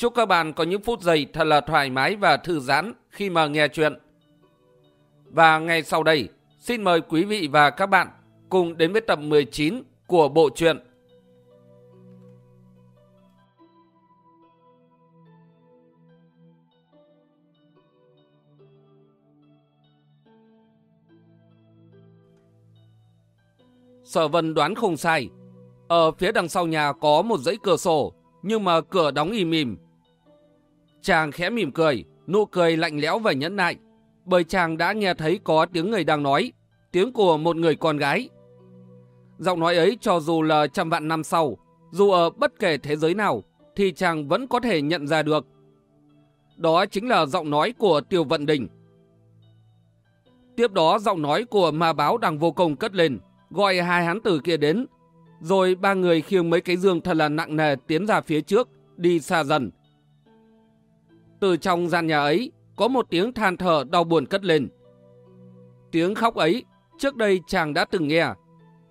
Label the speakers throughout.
Speaker 1: Chúc các bạn có những phút giây thật là thoải mái và thư giãn khi mà nghe chuyện. Và ngay sau đây, xin mời quý vị và các bạn cùng đến với tập 19 của bộ truyện Sở Vân đoán không sai. Ở phía đằng sau nhà có một dãy cửa sổ, nhưng mà cửa đóng im im. Chàng khẽ mỉm cười, nụ cười lạnh lẽo và nhẫn nại, bởi chàng đã nghe thấy có tiếng người đang nói, tiếng của một người con gái. Giọng nói ấy cho dù là trăm vạn năm sau, dù ở bất kể thế giới nào, thì chàng vẫn có thể nhận ra được. Đó chính là giọng nói của Tiêu Vận Đình. Tiếp đó giọng nói của ma báo đang vô cùng cất lên, gọi hai hán tử kia đến. Rồi ba người khiêng mấy cái dương thật là nặng nề tiến ra phía trước, đi xa dần. Từ trong gian nhà ấy, có một tiếng than thở đau buồn cất lên. Tiếng khóc ấy, trước đây chàng đã từng nghe.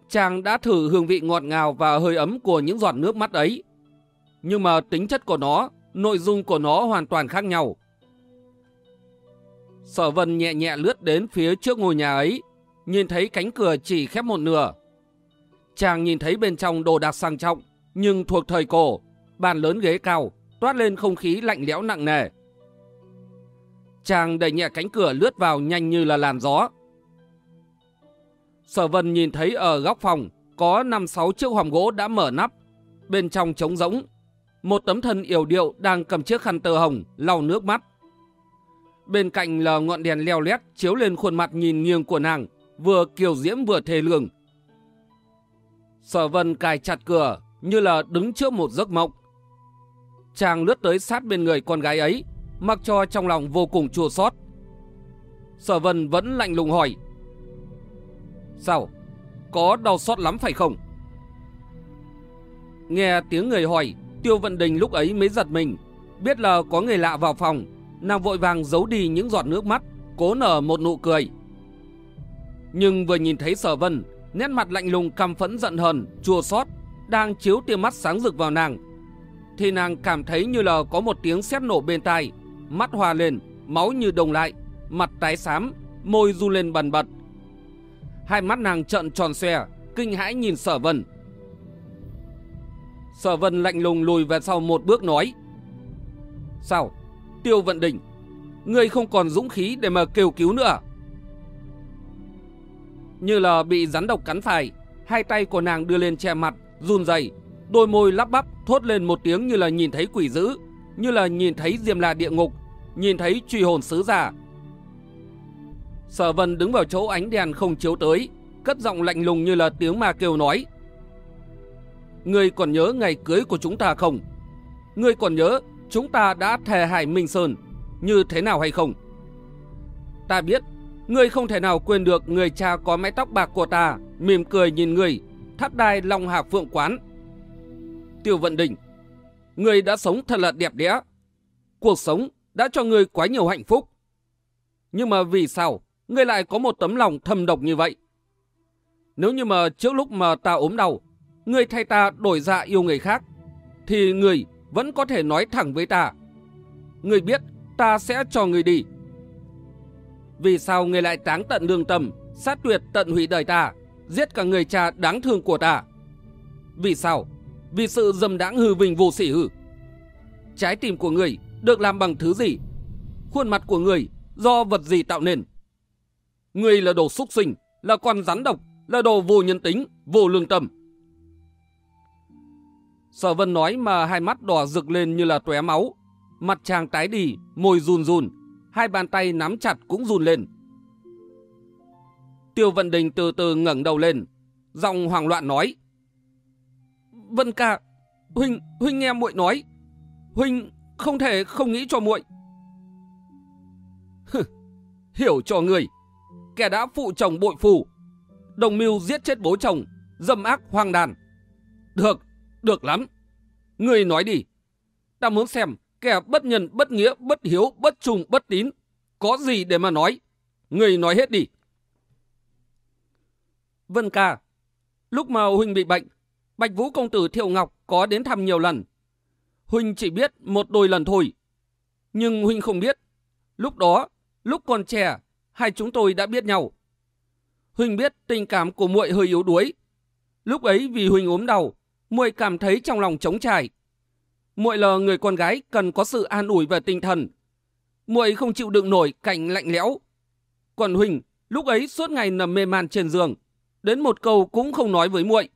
Speaker 1: Chàng đã thử hương vị ngọt ngào và hơi ấm của những giọt nước mắt ấy. Nhưng mà tính chất của nó, nội dung của nó hoàn toàn khác nhau. Sở vân nhẹ nhẹ lướt đến phía trước ngôi nhà ấy, nhìn thấy cánh cửa chỉ khép một nửa. Chàng nhìn thấy bên trong đồ đạc sang trọng, nhưng thuộc thời cổ, bàn lớn ghế cao, toát lên không khí lạnh lẽo nặng nề. Chàng đẩy nhẹ cánh cửa lướt vào nhanh như là làn gió. Sở vân nhìn thấy ở góc phòng có 5-6 chiếc hòm gỗ đã mở nắp, bên trong trống rỗng. Một tấm thân yểu điệu đang cầm chiếc khăn tơ hồng, lau nước mắt. Bên cạnh là ngọn đèn leo lét chiếu lên khuôn mặt nhìn nghiêng của nàng, vừa kiều diễm vừa thề lường. Sở vân cài chặt cửa như là đứng trước một giấc mộng. Chàng lướt tới sát bên người con gái ấy, mặc cho trong lòng vô cùng chua xót. Sở vân vẫn lạnh lùng hỏi. Sao? Có đau xót lắm phải không? Nghe tiếng người hỏi, Tiêu Vận Đình lúc ấy mới giật mình. Biết là có người lạ vào phòng, nàng vội vàng giấu đi những giọt nước mắt, cố nở một nụ cười. Nhưng vừa nhìn thấy sở vân, nét mặt lạnh lùng căm phẫn giận hờn, chua xót đang chiếu tia mắt sáng rực vào nàng. Thì nàng cảm thấy như là có một tiếng sét nổ bên tai, mắt hoa lên, máu như đồng lại, mặt tái xám, môi du lên bần bật. Hai mắt nàng trợn tròn xoe, kinh hãi nhìn sở vân. Sở vân lạnh lùng lùi về sau một bước nói. Sao? Tiêu vận đỉnh, ngươi không còn dũng khí để mà kêu cứu nữa như là bị rắn độc cắn phải. Hai tay của nàng đưa lên che mặt, run rẩy, đôi môi lắp bắp thốt lên một tiếng như là nhìn thấy quỷ dữ, như là nhìn thấy diêm la địa ngục, nhìn thấy truy hồn sứ giả. Sở Vân đứng vào chỗ ánh đèn không chiếu tới, cất giọng lạnh lùng như là tiếng ma kêu nói. Ngươi còn nhớ ngày cưới của chúng ta không? Ngươi còn nhớ chúng ta đã thề hải Minh Sơn như thế nào hay không? Ta biết Ngươi không thể nào quên được người cha có mái tóc bạc của ta, mỉm cười nhìn người, thắt đai long hạc phượng quán. Tiêu vận đỉnh, ngươi đã sống thật là đẹp đẽ. Cuộc sống đã cho ngươi quá nhiều hạnh phúc. Nhưng mà vì sao ngươi lại có một tấm lòng thầm độc như vậy? Nếu như mà trước lúc mà ta ốm đau, ngươi thay ta đổi dạ yêu người khác, thì ngươi vẫn có thể nói thẳng với ta. Ngươi biết ta sẽ cho ngươi đi. Vì sao người lại táng tận lương tâm, sát tuyệt tận hủy đời ta, giết cả người cha đáng thương của ta? Vì sao? Vì sự dầm đãng hư vinh vô sỉ hư. Trái tim của người được làm bằng thứ gì? Khuôn mặt của người do vật gì tạo nên? Người là đồ xúc sinh, là con rắn độc, là đồ vô nhân tính, vô lương tâm. Sở vân nói mà hai mắt đỏ rực lên như là tóe máu. Mặt chàng tái đi, môi run run, hai bàn tay nắm chặt cũng run lên. Tiêu Vận Đình từ từ ngẩng đầu lên, giọng hoảng loạn nói. Vân ca, Huynh, Huynh nghe muội nói. Huynh không thể không nghĩ cho muội. Hiểu cho người, kẻ đã phụ chồng bội phù, đồng mưu giết chết bố chồng, dâm ác hoang đàn. Được, được lắm. Người nói đi. Ta muốn xem kẻ bất nhân, bất nghĩa, bất hiếu, bất trùng, bất tín. Có gì để mà nói? Người nói hết đi. Vân ca, lúc mà Huynh bị bệnh, Bạch Vũ Công Tử Thiệu Ngọc có đến thăm nhiều lần. Huynh chỉ biết một đôi lần thôi. Nhưng Huynh không biết. Lúc đó, lúc còn trẻ, hai chúng tôi đã biết nhau. Huynh biết tình cảm của muội hơi yếu đuối. Lúc ấy vì Huynh ốm đau, muội cảm thấy trong lòng trống trải. Muội là người con gái cần có sự an ủi về tinh thần. Muội không chịu đựng nổi cảnh lạnh lẽo. Còn Huynh lúc ấy suốt ngày nằm mê man trên giường, đến một câu cũng không nói với muội.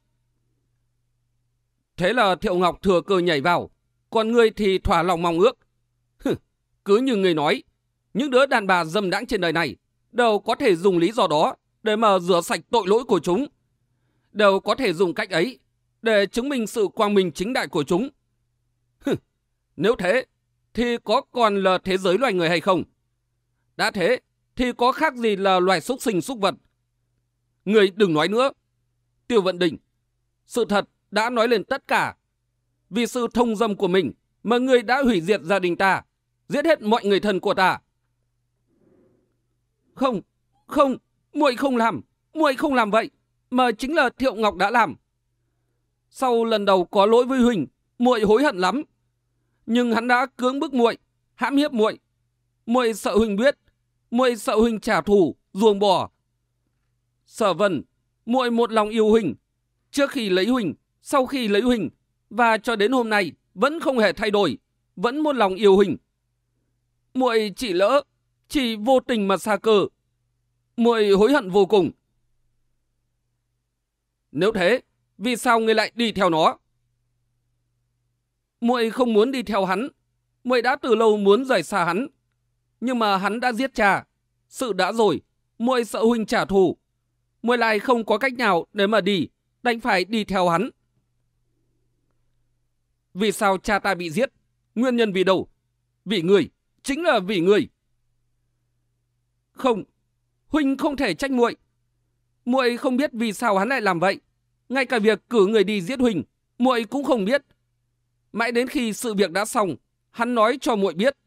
Speaker 1: Thế là Thiệu Ngọc thừa cơ nhảy vào, còn ngươi thì thỏa lòng mong ước. Hừ, cứ như người nói, những đứa đàn bà dâm đãng trên đời này đều có thể dùng lý do đó để mà rửa sạch tội lỗi của chúng. Đều có thể dùng cách ấy để chứng minh sự quang minh chính đại của chúng. Hừ, nếu thế, thì có còn là thế giới loài người hay không? Đã thế, thì có khác gì là loài súc sinh súc vật? Người đừng nói nữa. Tiêu Vận Đình, sự thật đã nói lên tất cả. Vì sự thông dâm của mình mà người đã hủy diệt gia đình ta, giết hết mọi người thân của ta. Không, không, muội không làm, muội không làm vậy, mà chính là Thiệu Ngọc đã làm. Sau lần đầu có lỗi với Huỳnh, muội hối hận lắm. Nhưng hắn đã cưỡng bức muội, hãm hiếp muội. Muội sợ Huỳnh biết, muội sợ Huỳnh trả thù, ruồng bỏ. Sở Vân, muội một lòng yêu Huỳnh. Trước khi lấy Huỳnh, sau khi lấy Huỳnh, và cho đến hôm nay vẫn không hề thay đổi, vẫn muốn lòng yêu Huỳnh. Muội chỉ lỡ, chỉ vô tình mà xa cơ. Muội hối hận vô cùng. Nếu thế, vì sao ngươi lại đi theo nó? Muội không muốn đi theo hắn. Muội đã từ lâu muốn rời xa hắn. Nhưng mà hắn đã giết cha. Sự đã rồi, muội sợ huynh trả thù. Muội lại không có cách nào để mà đi, đành phải đi theo hắn. Vì sao cha ta bị giết? Nguyên nhân vì đâu? Vì người, chính là vì người. Không, huynh không thể trách muội. Muội không biết vì sao hắn lại làm vậy. Ngay cả việc cử người đi giết Huỳnh, muội cũng không biết. Mãi đến khi sự việc đã xong, hắn nói cho muội biết.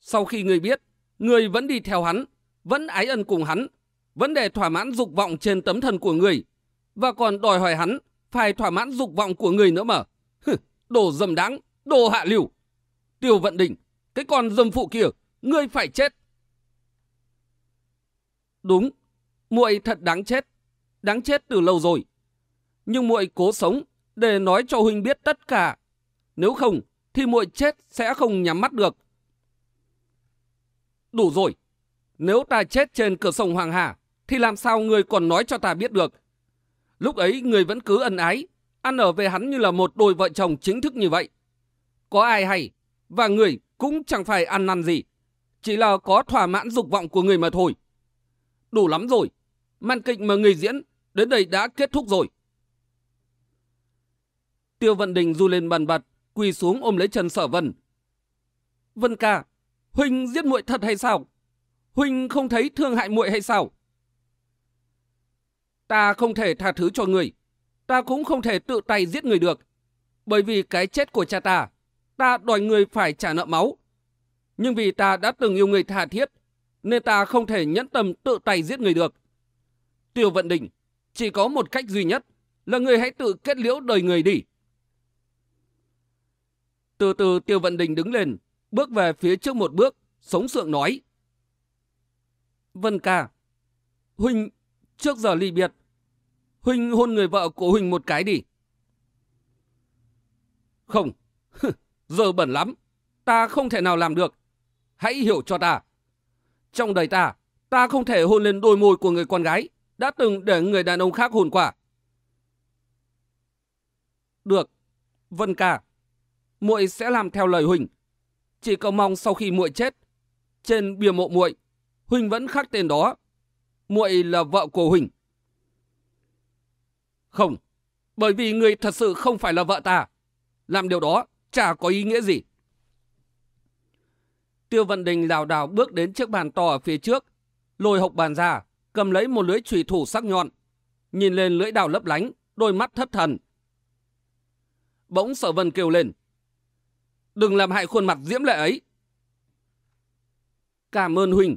Speaker 1: Sau khi người biết, người vẫn đi theo hắn, vẫn ái ân cùng hắn, vẫn để thỏa mãn dục vọng trên tấm thân của người, và còn đòi hỏi hắn phải thỏa mãn dục vọng của người nữa mà. Hừ, đồ dầm đáng, đồ hạ liều. Tiêu vận Đỉnh, cái con dâm phụ kia, ngươi phải chết. Đúng, muội thật đáng chết đáng chết từ lâu rồi. Nhưng muội cố sống để nói cho huynh biết tất cả. Nếu không thì muội chết sẽ không nhắm mắt được. Đủ rồi. Nếu ta chết trên cửa sông Hoàng Hà thì làm sao người còn nói cho ta biết được. Lúc ấy người vẫn cứ ân ái, ăn ở về hắn như là một đôi vợ chồng chính thức như vậy. Có ai hay, và người cũng chẳng phải ăn năn gì. Chỉ là có thỏa mãn dục vọng của người mà thôi. Đủ lắm rồi. Màn kịch mà người diễn đến đây đã kết thúc rồi. Tiêu Vận Đình du lên bàn bật, quỳ xuống ôm lấy chân sở vân. Vân ca, Huynh giết muội thật hay sao? Huynh không thấy thương hại muội hay sao? Ta không thể tha thứ cho người. Ta cũng không thể tự tay giết người được. Bởi vì cái chết của cha ta, ta đòi người phải trả nợ máu. Nhưng vì ta đã từng yêu người tha thiết, nên ta không thể nhẫn tâm tự tay giết người được. Tiêu Vận Đình, chỉ có một cách duy nhất là người hãy tự kết liễu đời người đi. Từ từ Tiêu Vận Đình đứng lên, bước về phía trước một bước, sống sượng nói. Vân ca, Huynh trước giờ ly biệt, Huynh hôn người vợ của Huynh một cái đi. Không, giờ bẩn lắm, ta không thể nào làm được. Hãy hiểu cho ta. Trong đời ta, ta không thể hôn lên đôi môi của người con gái đã từng để người đàn ông khác hôn quả. Được, Vân ca, muội sẽ làm theo lời Huỳnh. Chỉ cầu mong sau khi muội chết, trên bia mộ muội, Huỳnh vẫn khắc tên đó. Muội là vợ của Huỳnh. Không, bởi vì người thật sự không phải là vợ ta. Làm điều đó chả có ý nghĩa gì. Tiêu Vận Đình lảo đảo bước đến chiếc bàn to ở phía trước, lôi hộc bàn ra, cầm lấy một lưỡi chùy thủ sắc nhọn, nhìn lên lưỡi đào lấp lánh, đôi mắt thất thần. Bỗng Sở Vân kêu lên: "Đừng làm hại khuôn mặt diễm lệ ấy." "Cảm ơn huynh."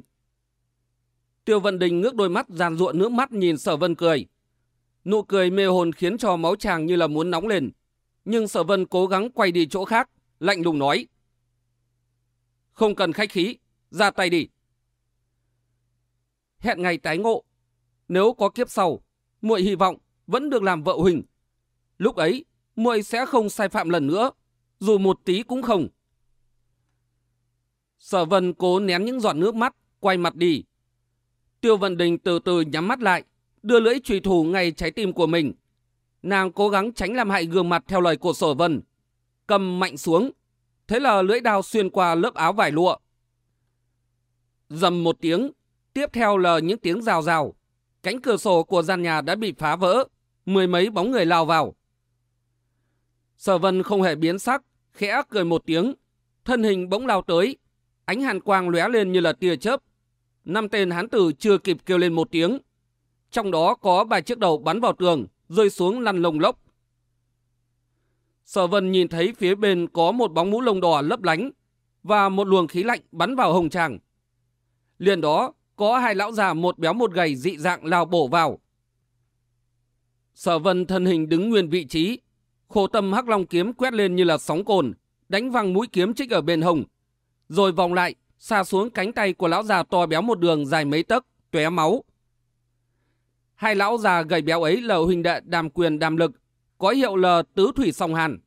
Speaker 1: Tiêu Vận Đình ngước đôi mắt giàn ruộng nước mắt nhìn Sở Vân cười. Nụ cười mê hồn khiến cho máu chàng như là muốn nóng lên. Nhưng Sở Vân cố gắng quay đi chỗ khác, lạnh lùng nói: "Không cần khách khí, ra tay đi." hẹn ngày tái ngộ. Nếu có kiếp sau, muội hy vọng vẫn được làm vợ Huỳnh. Lúc ấy, muội sẽ không sai phạm lần nữa, dù một tí cũng không. Sở Vân cố nén những giọt nước mắt, quay mặt đi. Tiêu Vận Đình từ từ nhắm mắt lại, đưa lưỡi trùy thủ ngay trái tim của mình. Nàng cố gắng tránh làm hại gương mặt theo lời của Sở Vân, cầm mạnh xuống. Thế là lưỡi đao xuyên qua lớp áo vải lụa. Dầm một tiếng, Tiếp theo là những tiếng rào rào. Cánh cửa sổ của gian nhà đã bị phá vỡ. Mười mấy bóng người lao vào. Sở vân không hề biến sắc, khẽ cười một tiếng. Thân hình bỗng lao tới. Ánh hàn quang lóe lên như là tia chớp. Năm tên hán tử chưa kịp kêu lên một tiếng. Trong đó có ba chiếc đầu bắn vào tường, rơi xuống lăn lồng lốc. Sở vân nhìn thấy phía bên có một bóng mũ lông đỏ lấp lánh và một luồng khí lạnh bắn vào hồng tràng. Liền đó, có hai lão già một béo một gầy dị dạng lao bổ vào. Sở vân thân hình đứng nguyên vị trí, khổ tâm hắc long kiếm quét lên như là sóng cồn, đánh văng mũi kiếm trích ở bên hồng, rồi vòng lại, xa xuống cánh tay của lão già to béo một đường dài mấy tấc, tóe máu. Hai lão già gầy béo ấy là huynh đệ đàm quyền đàm lực, có hiệu là tứ thủy song hàn.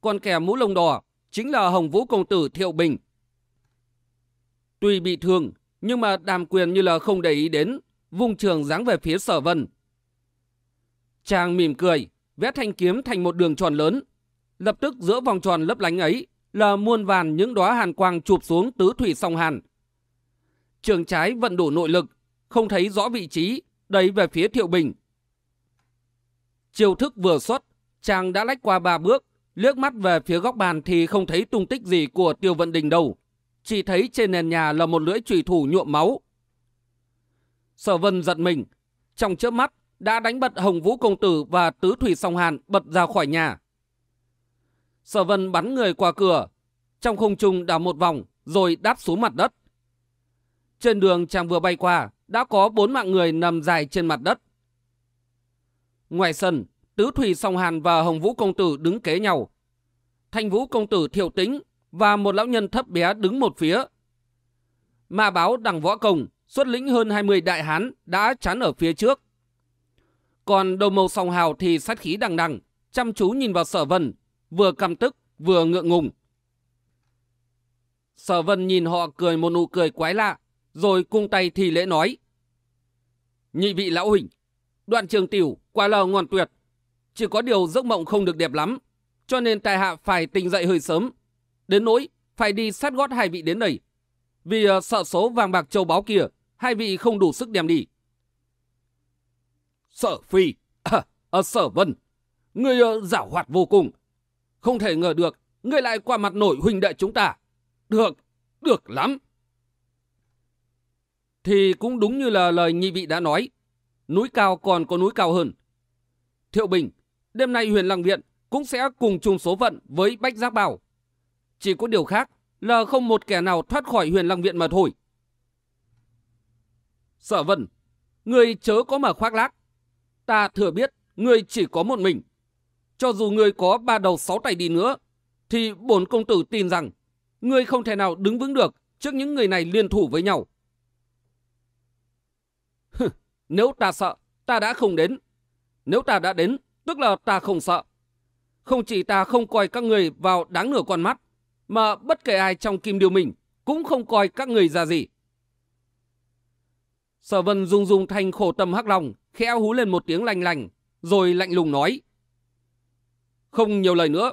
Speaker 1: Còn kẻ mũ lông đỏ chính là hồng vũ công tử Thiệu Bình. Tuy bị thương, nhưng mà đàm quyền như là không để ý đến, vung trường giáng về phía sở vân. Chàng mỉm cười, vẽ thanh kiếm thành một đường tròn lớn. Lập tức giữa vòng tròn lấp lánh ấy là muôn vàn những đóa hàn quang chụp xuống tứ thủy song hàn. Trường trái vận đủ nội lực, không thấy rõ vị trí, đẩy về phía thiệu bình. Chiêu thức vừa xuất, chàng đã lách qua ba bước, liếc mắt về phía góc bàn thì không thấy tung tích gì của tiêu vận đình đâu chỉ thấy trên nền nhà là một lưỡi trùy thủ nhuộm máu. Sở vân giật mình, trong chớp mắt đã đánh bật Hồng Vũ Công Tử và Tứ Thủy Song Hàn bật ra khỏi nhà. Sở vân bắn người qua cửa, trong không trung đảo một vòng rồi đáp xuống mặt đất. Trên đường chàng vừa bay qua, đã có bốn mạng người nằm dài trên mặt đất. Ngoài sân, Tứ Thủy Song Hàn và Hồng Vũ Công Tử đứng kế nhau. Thanh Vũ Công Tử thiệu tính và một lão nhân thấp bé đứng một phía. Ma báo đằng võ công xuất lĩnh hơn 20 đại hán đã chắn ở phía trước. Còn đầu màu song hào thì sát khí đằng đằng, chăm chú nhìn vào sở vân, vừa căm tức vừa ngượng ngùng. Sở vân nhìn họ cười một nụ cười quái lạ, rồi cung tay thì lễ nói. Nhị vị lão huynh, đoạn trường tiểu qua lờ ngon tuyệt. Chỉ có điều giấc mộng không được đẹp lắm, cho nên tài hạ phải tỉnh dậy hơi sớm, Đến nỗi phải đi sát gót hai vị đến đây. Vì uh, sợ số vàng bạc châu báu kia, hai vị không đủ sức đem đi. Sở Phi, à, à, Sở Vân, người uh, ờ, giả hoạt vô cùng. Không thể ngờ được, người lại qua mặt nổi huynh đệ chúng ta. Được, được lắm. Thì cũng đúng như là lời nhị vị đã nói. Núi cao còn có núi cao hơn. Thiệu Bình, đêm nay huyền lăng viện cũng sẽ cùng chung số phận với Bách Giác Bảo chỉ có điều khác là không một kẻ nào thoát khỏi huyền lăng viện mà thôi. Sở vân, người chớ có mà khoác lác. Ta thừa biết người chỉ có một mình. Cho dù người có ba đầu sáu tay đi nữa, thì bổn công tử tin rằng người không thể nào đứng vững được trước những người này liên thủ với nhau. Nếu ta sợ, ta đã không đến. Nếu ta đã đến, tức là ta không sợ. Không chỉ ta không coi các người vào đáng nửa con mắt, mà bất kể ai trong kim điều mình cũng không coi các người ra gì. Sở vân rung rung thanh khổ tâm hắc lòng, khẽ hú lên một tiếng lành lành, rồi lạnh lùng nói. Không nhiều lời nữa,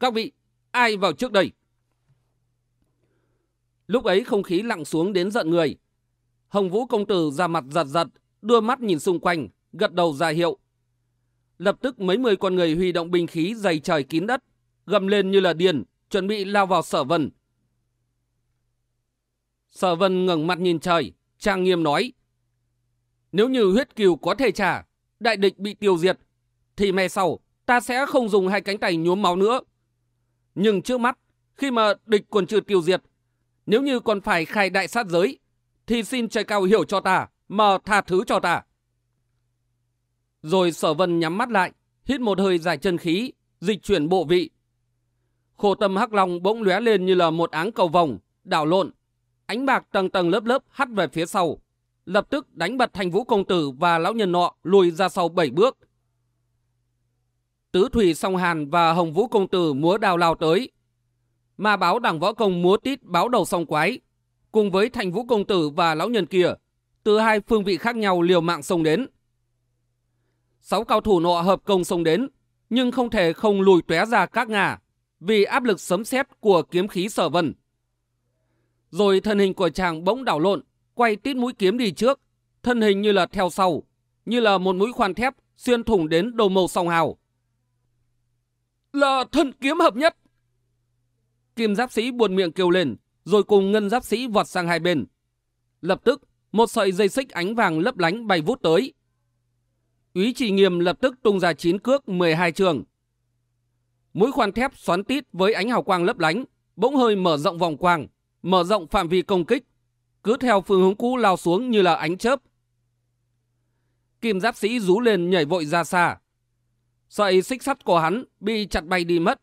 Speaker 1: các vị, ai vào trước đây? Lúc ấy không khí lặng xuống đến giận người. Hồng Vũ công tử ra mặt giật giật, đưa mắt nhìn xung quanh, gật đầu ra hiệu. Lập tức mấy mươi con người huy động binh khí dày trời kín đất, gầm lên như là điền chuẩn bị lao vào sở vân. Sở vân ngẩng mặt nhìn trời, trang nghiêm nói. Nếu như huyết kiều có thể trả, đại địch bị tiêu diệt, thì mai sau ta sẽ không dùng hai cánh tay nhuốm máu nữa. Nhưng trước mắt, khi mà địch còn chưa tiêu diệt, nếu như còn phải khai đại sát giới, thì xin trời cao hiểu cho ta, mà tha thứ cho ta. Rồi sở vân nhắm mắt lại, hít một hơi dài chân khí, dịch chuyển bộ vị. Khổ tâm hắc long bỗng lóe lên như là một áng cầu vòng, đảo lộn. Ánh bạc tầng tầng lớp lớp hắt về phía sau. Lập tức đánh bật thành vũ công tử và lão nhân nọ lùi ra sau bảy bước. Tứ Thủy Song Hàn và Hồng Vũ Công Tử múa đào lao tới. Ma báo đảng võ công múa tít báo đầu song quái. Cùng với thành vũ công tử và lão nhân kia, từ hai phương vị khác nhau liều mạng xông đến. Sáu cao thủ nọ hợp công xông đến, nhưng không thể không lùi tóe ra các ngà vì áp lực sấm sét của kiếm khí sở vân. Rồi thân hình của chàng bỗng đảo lộn, quay tít mũi kiếm đi trước, thân hình như là theo sau, như là một mũi khoan thép xuyên thủng đến đầu màu song hào. Là thân kiếm hợp nhất. Kim giáp sĩ buồn miệng kêu lên, rồi cùng ngân giáp sĩ vọt sang hai bên. Lập tức, một sợi dây xích ánh vàng lấp lánh bay vút tới. Úy trì nghiêm lập tức tung ra chín cước 12 trường. Mũi khoan thép xoắn tít với ánh hào quang lấp lánh, bỗng hơi mở rộng vòng quang, mở rộng phạm vi công kích, cứ theo phương hướng cũ lao xuống như là ánh chớp. Kim giáp sĩ rú lên nhảy vội ra xa. Sợi xích sắt của hắn bị chặt bay đi mất,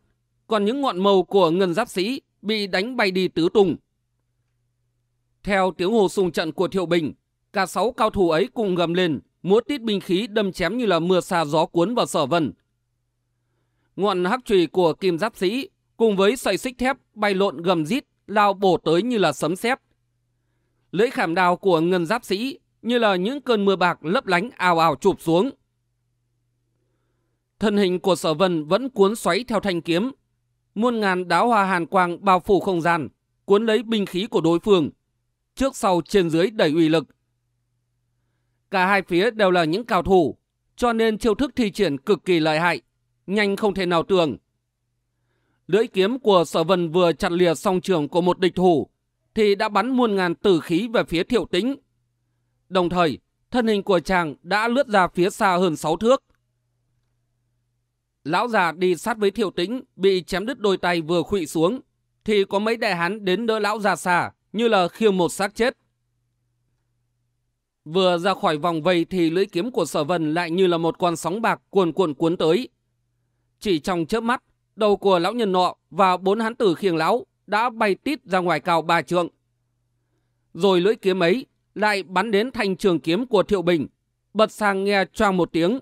Speaker 1: còn những ngọn màu của ngân giáp sĩ bị đánh bay đi tứ tung. Theo tiếng hồ sùng trận của Thiệu Bình, cả sáu cao thủ ấy cùng gầm lên, múa tít binh khí đâm chém như là mưa xa gió cuốn vào sở vân. Ngọn hắc trùy của kim giáp sĩ cùng với sợi xích thép bay lộn gầm rít lao bổ tới như là sấm sét. Lưỡi khảm đào của ngân giáp sĩ như là những cơn mưa bạc lấp lánh ào ào chụp xuống. Thân hình của sở vân vẫn cuốn xoáy theo thanh kiếm. Muôn ngàn đáo hoa hàn quang bao phủ không gian, cuốn lấy binh khí của đối phương. Trước sau trên dưới đẩy uy lực. Cả hai phía đều là những cao thủ, cho nên chiêu thức thi triển cực kỳ lợi hại, nhanh không thể nào tưởng. Lưỡi kiếm của sở vân vừa chặt lìa song trường của một địch thủ, thì đã bắn muôn ngàn tử khí về phía thiệu tĩnh. Đồng thời, thân hình của chàng đã lướt ra phía xa hơn 6 thước. Lão già đi sát với thiệu tĩnh, bị chém đứt đôi tay vừa khụy xuống, thì có mấy đại hán đến đỡ lão già xa, như là khiêu một xác chết. Vừa ra khỏi vòng vây thì lưỡi kiếm của sở vân lại như là một con sóng bạc cuồn cuộn cuốn tới. Chỉ trong chớp mắt, đầu của lão nhân nọ và bốn hán tử khiêng lão đã bay tít ra ngoài cao ba trượng. Rồi lưỡi kiếm ấy lại bắn đến thành trường kiếm của Thiệu Bình, bật sang nghe choang một tiếng,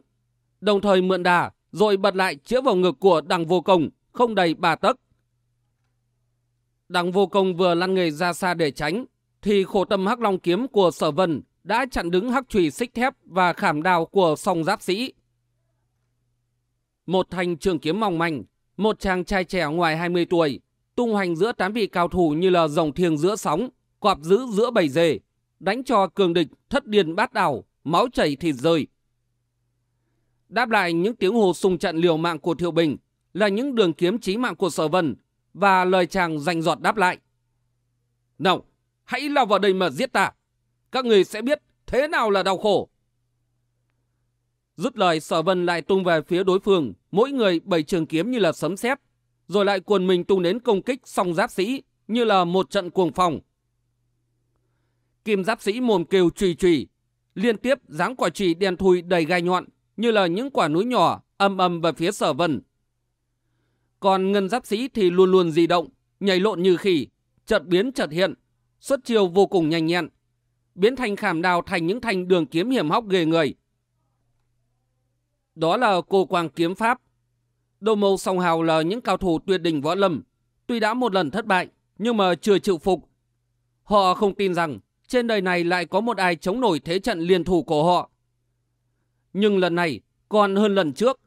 Speaker 1: đồng thời mượn đà rồi bật lại chĩa vào ngực của đằng vô công, không đầy ba tấc. Đằng vô công vừa lăn người ra xa để tránh, thì khổ tâm hắc long kiếm của sở vân đã chặn đứng hắc trùy xích thép và khảm đào của song giáp sĩ. Một thanh trường kiếm mỏng manh, một chàng trai trẻ ngoài 20 tuổi, tung hoành giữa tám vị cao thủ như là dòng thiêng giữa sóng, quạp giữ giữa bầy dê, đánh cho cường địch thất điên bát đảo, máu chảy thịt rơi. Đáp lại những tiếng hồ sung trận liều mạng của Thiệu Bình là những đường kiếm chí mạng của Sở Vân và lời chàng rành giọt đáp lại. Nào, hãy lao vào đây mà giết ta. Các người sẽ biết thế nào là đau khổ. Dứt lời Sở Vân lại tung về phía đối phương, mỗi người bảy trường kiếm như là sấm sét, rồi lại cuồn mình tung đến công kích song giáp sĩ như là một trận cuồng phong. Kim giáp sĩ mồm kêu trùy trùy, liên tiếp giáng quả trì đen thui đầy gai nhọn như là những quả núi nhỏ âm âm về phía sở vân. Còn ngân giáp sĩ thì luôn luôn di động, nhảy lộn như khỉ, chợt biến chợt hiện, xuất chiêu vô cùng nhanh nhẹn, biến thành khảm đào thành những thanh đường kiếm hiểm hóc ghê người. Đó là cô quang kiếm pháp. Đô mâu song hào là những cao thủ tuyệt đỉnh võ lâm, tuy đã một lần thất bại, nhưng mà chưa chịu phục. Họ không tin rằng trên đời này lại có một ai chống nổi thế trận liên thủ của họ. Nhưng lần này còn hơn lần trước.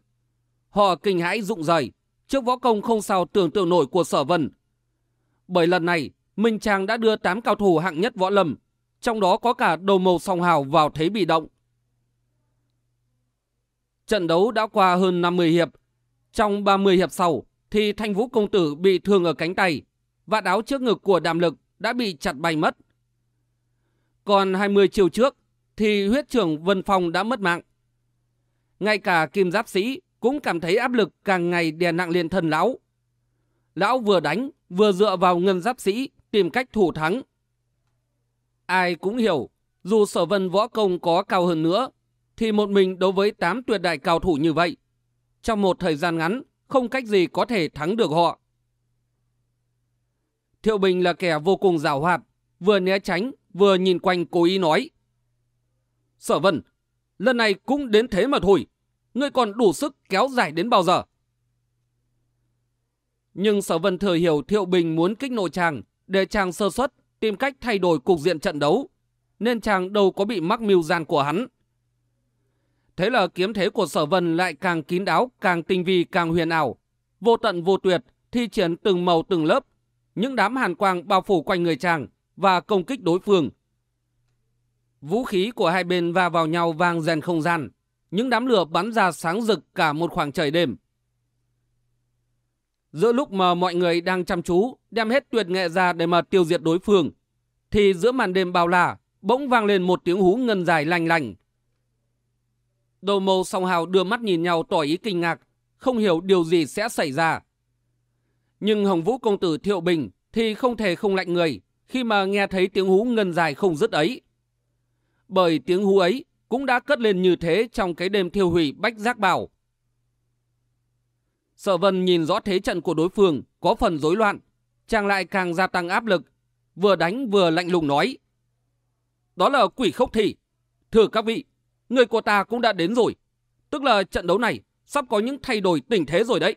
Speaker 1: Họ kinh hãi rụng rời trước võ công không sao tưởng tượng nổi của sở vân. Bởi lần này, Minh Trang đã đưa 8 cao thủ hạng nhất võ lâm, trong đó có cả đầu màu song hào vào thế bị động. Trận đấu đã qua hơn 50 hiệp. Trong 30 hiệp sau, thì Thanh Vũ Công Tử bị thương ở cánh tay, và áo trước ngực của đàm lực đã bị chặt bay mất, Còn 20 chiều trước thì huyết trưởng Vân Phong đã mất mạng. Ngay cả kim giáp sĩ cũng cảm thấy áp lực càng ngày đè nặng lên thân lão. Lão vừa đánh, vừa dựa vào ngân giáp sĩ tìm cách thủ thắng. Ai cũng hiểu, dù sở vân võ công có cao hơn nữa, thì một mình đối với tám tuyệt đại cao thủ như vậy, trong một thời gian ngắn, không cách gì có thể thắng được họ. Thiệu Bình là kẻ vô cùng rào hoạt, vừa né tránh, vừa nhìn quanh cố ý nói. Sở Vân, lần này cũng đến thế mà thôi, ngươi còn đủ sức kéo dài đến bao giờ? Nhưng Sở Vân thừa hiểu Thiệu Bình muốn kích nộ chàng để chàng sơ xuất tìm cách thay đổi cục diện trận đấu, nên chàng đâu có bị mắc mưu gian của hắn. Thế là kiếm thế của Sở Vân lại càng kín đáo, càng tinh vi, càng huyền ảo, vô tận vô tuyệt, thi triển từng màu từng lớp, những đám hàn quang bao phủ quanh người chàng và công kích đối phương. Vũ khí của hai bên va vào nhau vang rèn không gian, những đám lửa bắn ra sáng rực cả một khoảng trời đêm. Giữa lúc mà mọi người đang chăm chú đem hết tuyệt nghệ ra để mà tiêu diệt đối phương, thì giữa màn đêm bao la bỗng vang lên một tiếng hú ngân dài lành lành. Đồ mâu song hào đưa mắt nhìn nhau tỏ ý kinh ngạc, không hiểu điều gì sẽ xảy ra. Nhưng Hồng Vũ công tử Thiệu Bình thì không thể không lạnh người khi mà nghe thấy tiếng hú ngân dài không dứt ấy. Bởi tiếng hú ấy cũng đã cất lên như thế trong cái đêm thiêu hủy bách giác bảo. Sở vân nhìn rõ thế trận của đối phương có phần rối loạn, chàng lại càng gia tăng áp lực, vừa đánh vừa lạnh lùng nói. Đó là quỷ khốc thị. Thưa các vị, người của ta cũng đã đến rồi. Tức là trận đấu này sắp có những thay đổi tình thế rồi đấy.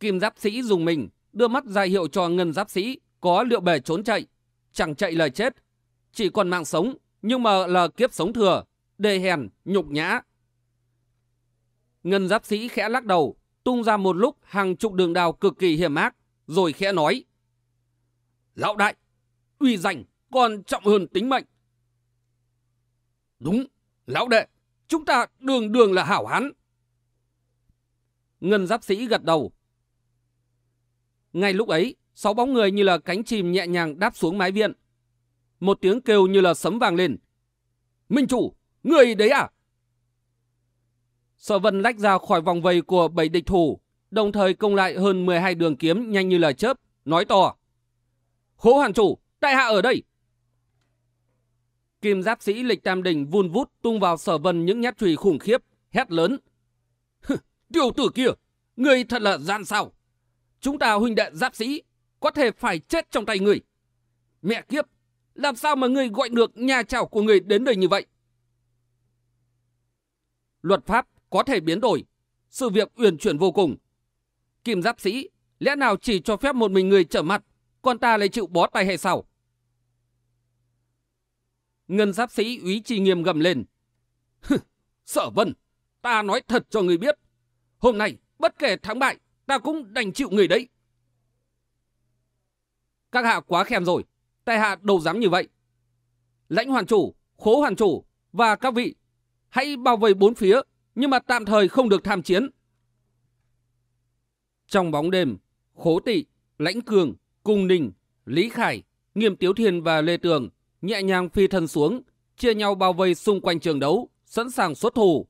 Speaker 1: Kim giáp sĩ dùng mình, đưa mắt ra hiệu cho ngân giáp sĩ có liệu bề trốn chạy. Chẳng chạy lời chết, chỉ còn mạng sống, nhưng mà là kiếp sống thừa, đề hèn, nhục nhã. Ngân giáp sĩ khẽ lắc đầu, tung ra một lúc hàng chục đường đào cực kỳ hiểm ác, rồi khẽ nói. Lão đại, uy danh còn trọng hơn tính mệnh. Đúng, lão đệ, chúng ta đường đường là hảo hán. Ngân giáp sĩ gật đầu. Ngay lúc ấy, sáu bóng người như là cánh chim nhẹ nhàng đáp xuống mái viện. Một tiếng kêu như là sấm vang lên. Minh chủ, người đấy à? Sở vân lách ra khỏi vòng vây của bảy địch thủ, đồng thời công lại hơn 12 đường kiếm nhanh như là chớp, nói to. Khố hàn chủ, đại hạ ở đây. Kim giáp sĩ lịch tam đỉnh vun vút tung vào sở vân những nhát chùy khủng khiếp, hét lớn. Tiểu tử kia, người thật là gian sao. Chúng ta huynh đệ giáp sĩ, có thể phải chết trong tay người. Mẹ kiếp, làm sao mà người gọi được nhà chảo của người đến đời như vậy? Luật pháp có thể biến đổi, sự việc uyển chuyển vô cùng. Kim giáp sĩ, lẽ nào chỉ cho phép một mình người trở mặt, còn ta lại chịu bó tay hay sao? Ngân giáp sĩ úy trì nghiêm gầm lên. Sở vân, ta nói thật cho người biết. Hôm nay, bất kể thắng bại, ta cũng đành chịu người đấy. Các hạ quá khen rồi, tại hạ đâu dám như vậy. Lãnh hoàn chủ, khố hoàn chủ và các vị, hãy bao vây bốn phía, nhưng mà tạm thời không được tham chiến. Trong bóng đêm, khố tị, lãnh cường, cung ninh, lý khải, nghiêm tiếu thiên và lê tường nhẹ nhàng phi thân xuống, chia nhau bao vây xung quanh trường đấu, sẵn sàng xuất thủ.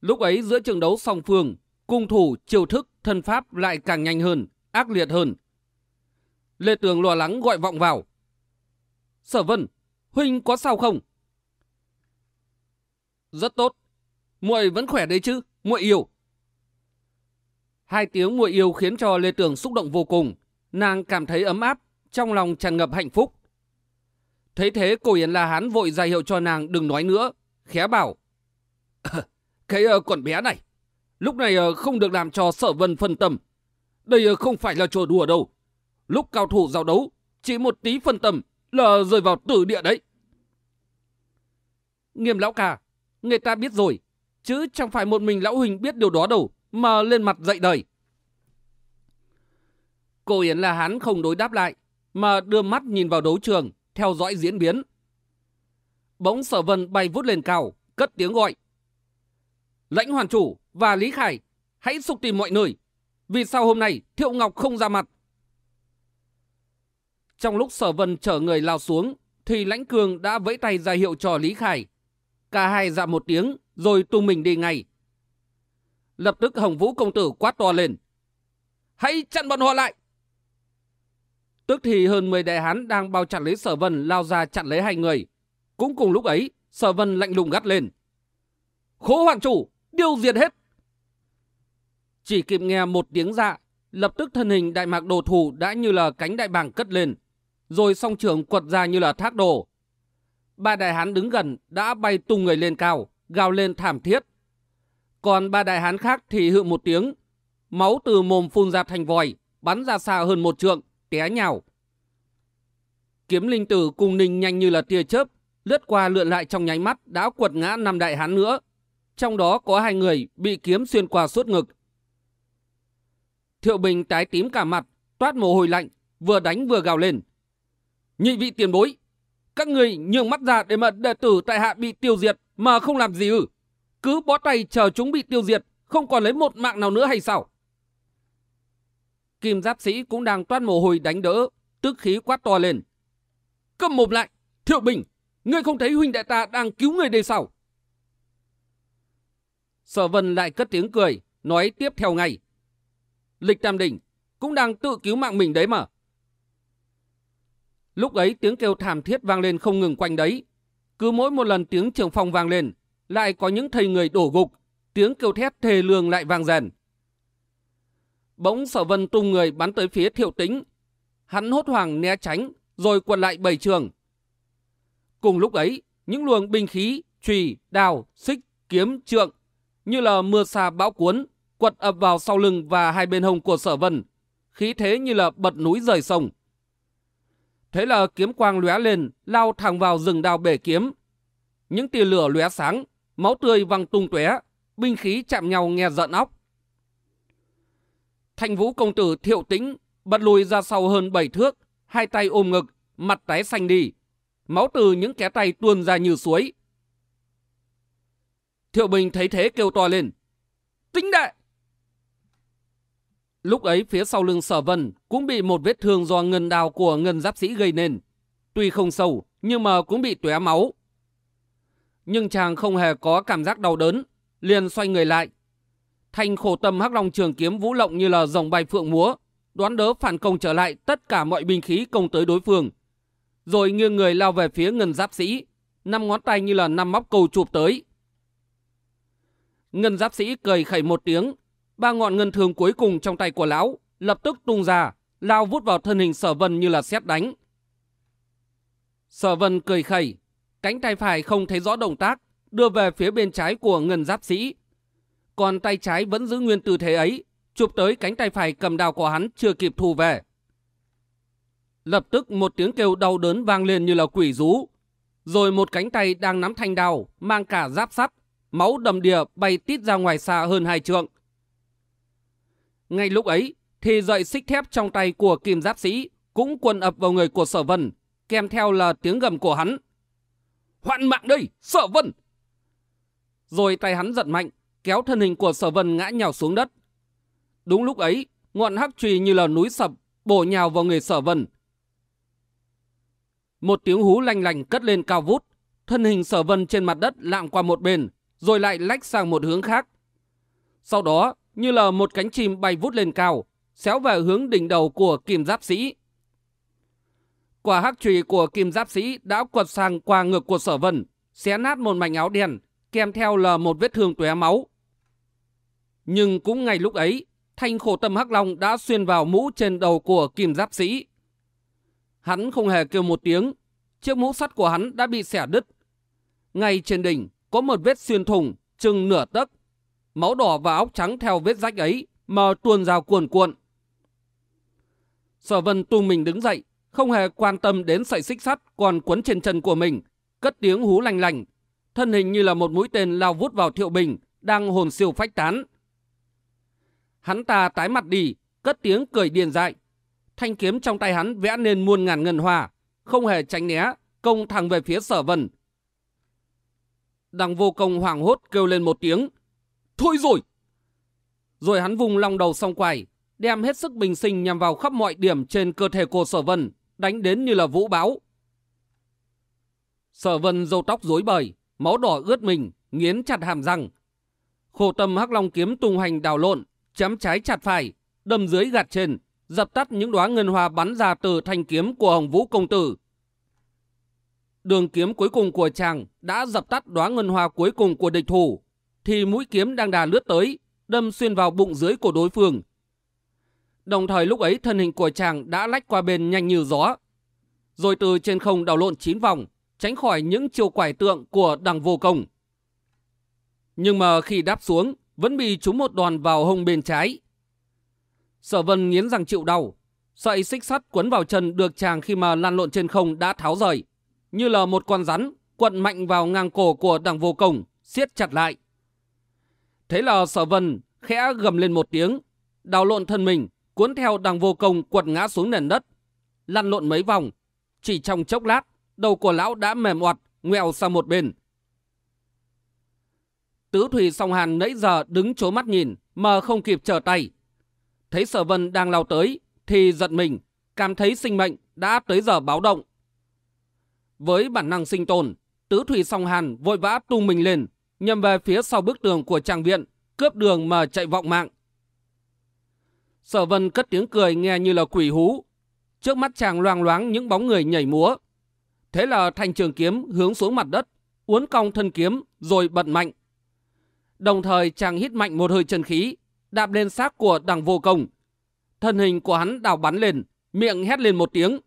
Speaker 1: Lúc ấy giữa trường đấu song phương, cung thủ, chiêu thức, thân pháp lại càng nhanh hơn, ác liệt hơn. Lê Tường lo lắng gọi vọng vào. Sở Vân, Huynh có sao không? Rất tốt. muội vẫn khỏe đấy chứ, muội yêu. Hai tiếng muội yêu khiến cho Lê Tường xúc động vô cùng. Nàng cảm thấy ấm áp, trong lòng tràn ngập hạnh phúc. Thấy thế cô Yến La Hán vội ra hiệu cho nàng đừng nói nữa, khé bảo. Cái ờ, uh, quần bé này, lúc này uh, không được làm cho sở vân phân tâm. Đây uh, không phải là trò đùa đâu. Lúc cao thủ giao đấu, chỉ một tí phân tâm là rơi vào tử địa đấy. Nghiêm lão ca, người ta biết rồi, chứ chẳng phải một mình lão huỳnh biết điều đó đâu mà lên mặt dậy đời. Cô Yến là hắn không đối đáp lại, mà đưa mắt nhìn vào đấu trường, theo dõi diễn biến. Bỗng sở vân bay vút lên cao, cất tiếng gọi. Lãnh hoàn chủ và Lý Khải, hãy sục tìm mọi nơi. Vì sao hôm nay Thiệu Ngọc không ra mặt? Trong lúc sở vân chở người lao xuống, thì lãnh cường đã vẫy tay ra hiệu cho Lý Khải. Cả hai dạ một tiếng, rồi tung mình đi ngay. Lập tức Hồng Vũ công tử quát to lên. Hãy chặn bọn họ lại! Tức thì hơn 10 đại hán đang bao chặt lấy sở vân lao ra chặn lấy hai người. Cũng cùng lúc ấy, sở vân lạnh lùng gắt lên. Khố hoàng chủ, tiêu diệt hết! Chỉ kịp nghe một tiếng dạ, lập tức thân hình đại mạc đồ thủ đã như là cánh đại bàng cất lên, rồi song trường quật ra như là thác đổ Ba đại hán đứng gần đã bay tung người lên cao, gào lên thảm thiết. Còn ba đại hán khác thì hự một tiếng, máu từ mồm phun ra thành vòi, bắn ra xa hơn một trượng, té nhào. Kiếm linh tử cùng ninh nhanh như là tia chớp, lướt qua lượn lại trong nháy mắt đã quật ngã năm đại hán nữa. Trong đó có hai người bị kiếm xuyên qua suốt ngực. Thiệu Bình tái tím cả mặt, toát mồ hôi lạnh, vừa đánh vừa gào lên. Nhị vị tiền bối, các người nhường mắt ra để mà đệ tử tại hạ bị tiêu diệt mà không làm gì ư? Cứ bó tay chờ chúng bị tiêu diệt, không còn lấy một mạng nào nữa hay sao? Kim giáp sĩ cũng đang toát mồ hôi đánh đỡ, tức khí quát to lên. Cầm mồm lại, Thiệu Bình, ngươi không thấy huynh đệ ta đang cứu người đây sao? Sở Vân lại cất tiếng cười, nói tiếp theo ngay. Lịch Tam Đình cũng đang tự cứu mạng mình đấy mà. Lúc ấy tiếng kêu thảm thiết vang lên không ngừng quanh đấy. Cứ mỗi một lần tiếng trường phong vang lên, lại có những thầy người đổ gục, tiếng kêu thét thề lương lại vang dần. Bỗng sở vân tung người bắn tới phía thiệu tính. Hắn hốt hoảng né tránh, rồi quật lại bảy trường. Cùng lúc ấy, những luồng binh khí, trùy, đào, xích, kiếm, trượng, như là mưa xa bão cuốn, quật ập vào sau lưng và hai bên hông của sở vân, khí thế như là bật núi rời sông. Thế là kiếm quang lóe lên, lao thẳng vào rừng đào bể kiếm. Những tia lửa lóe sáng, máu tươi văng tung tóe, binh khí chạm nhau nghe giận óc. Thanh vũ công tử thiệu tĩnh bật lùi ra sau hơn bảy thước, hai tay ôm ngực, mặt tái xanh đi. Máu từ những kẻ tay tuôn ra như suối. Thiệu Bình thấy thế kêu to lên. Tính đệ! Lúc ấy phía sau lưng sở vân cũng bị một vết thương do ngân đào của ngân giáp sĩ gây nên. Tuy không sâu, nhưng mà cũng bị tóe máu. Nhưng chàng không hề có cảm giác đau đớn, liền xoay người lại. Thanh khổ tâm hắc long trường kiếm vũ lộng như là dòng bay phượng múa, đoán đỡ phản công trở lại tất cả mọi binh khí công tới đối phương. Rồi nghiêng người lao về phía ngân giáp sĩ, năm ngón tay như là năm móc cầu chụp tới. Ngân giáp sĩ cười khẩy một tiếng, ba ngọn ngân thường cuối cùng trong tay của lão lập tức tung ra, lao vút vào thân hình sở vân như là xét đánh. Sở vân cười khẩy, cánh tay phải không thấy rõ động tác, đưa về phía bên trái của ngân giáp sĩ. Còn tay trái vẫn giữ nguyên tư thế ấy, chụp tới cánh tay phải cầm đào của hắn chưa kịp thu về. Lập tức một tiếng kêu đau đớn vang lên như là quỷ rú. Rồi một cánh tay đang nắm thanh đào, mang cả giáp sắt, máu đầm đìa bay tít ra ngoài xa hơn hai trượng. Ngay lúc ấy, thì dậy xích thép trong tay của kim giáp sĩ cũng quần ập vào người của sở vân, kèm theo là tiếng gầm của hắn. Hoạn mạng đây, sở vân! Rồi tay hắn giật mạnh, kéo thân hình của sở vân ngã nhào xuống đất. Đúng lúc ấy, ngọn hắc trùy như là núi sập, bổ nhào vào người sở vân. Một tiếng hú lanh lành cất lên cao vút, thân hình sở vân trên mặt đất lạng qua một bên, rồi lại lách sang một hướng khác. Sau đó, như là một cánh chim bay vút lên cao, xéo về hướng đỉnh đầu của kim giáp sĩ. Quả hắc trùy của kim giáp sĩ đã quật sang qua ngực của sở vân, xé nát một mảnh áo đen, kèm theo là một vết thương tóe máu. Nhưng cũng ngay lúc ấy, thanh khổ tâm hắc long đã xuyên vào mũ trên đầu của kim giáp sĩ. Hắn không hề kêu một tiếng, chiếc mũ sắt của hắn đã bị xẻ đứt. Ngay trên đỉnh có một vết xuyên thủng, chừng nửa tấc, máu đỏ và óc trắng theo vết rách ấy mà tuôn ra cuồn cuộn. Sở vân tu mình đứng dậy, không hề quan tâm đến sợi xích sắt còn quấn trên chân của mình, cất tiếng hú lành lành, thân hình như là một mũi tên lao vút vào thiệu bình, đang hồn siêu phách tán. Hắn ta tái mặt đi, cất tiếng cười điên dại. Thanh kiếm trong tay hắn vẽ nên muôn ngàn ngân hoa, không hề tránh né, công thẳng về phía sở vân. Đằng vô công hoảng hốt kêu lên một tiếng, Thôi rồi! Rồi hắn vùng lòng đầu song quài, đem hết sức bình sinh nhằm vào khắp mọi điểm trên cơ thể cô sở vân, đánh đến như là vũ báo. Sở vân râu tóc rối bời, máu đỏ ướt mình, nghiến chặt hàm răng. Khổ tâm hắc long kiếm tung hành đào lộn, chém trái chặt phải, đâm dưới gạt trên, dập tắt những đóa ngân hoa bắn ra từ thanh kiếm của Hồng Vũ công tử. Đường kiếm cuối cùng của chàng đã dập tắt đóa ngân hoa cuối cùng của địch thủ, thì mũi kiếm đang đà lướt tới, đâm xuyên vào bụng dưới của đối phương. Đồng thời lúc ấy thân hình của chàng đã lách qua bên nhanh như gió, rồi từ trên không đảo lộn chín vòng, tránh khỏi những chiều quải tượng của đằng vô công. Nhưng mà khi đáp xuống, vẫn bị trúng một đòn vào hông bên trái. Sở vân nghiến răng chịu đau, sợi xích sắt quấn vào chân được chàng khi mà lăn lộn trên không đã tháo rời, như là một con rắn quận mạnh vào ngang cổ của đằng vô công, siết chặt lại. Thế là sở vân khẽ gầm lên một tiếng, đào lộn thân mình, cuốn theo đằng vô công quật ngã xuống nền đất, lăn lộn mấy vòng. Chỉ trong chốc lát, đầu của lão đã mềm oặt, ngoẹo sang một bên. Tứ Thủy song hàn nãy giờ đứng chố mắt nhìn mà không kịp trở tay. Thấy sở vân đang lao tới thì giật mình, cảm thấy sinh mệnh đã tới giờ báo động. Với bản năng sinh tồn, Tứ Thủy song hàn vội vã tung mình lên, nhằm về phía sau bức tường của trang viện, cướp đường mà chạy vọng mạng. Sở vân cất tiếng cười nghe như là quỷ hú. Trước mắt chàng loang loáng những bóng người nhảy múa. Thế là thanh trường kiếm hướng xuống mặt đất, uốn cong thân kiếm rồi bật mạnh. Đồng thời chàng hít mạnh một hơi chân khí, đạp lên xác của đằng vô công. Thân hình của hắn đào bắn lên, miệng hét lên một tiếng.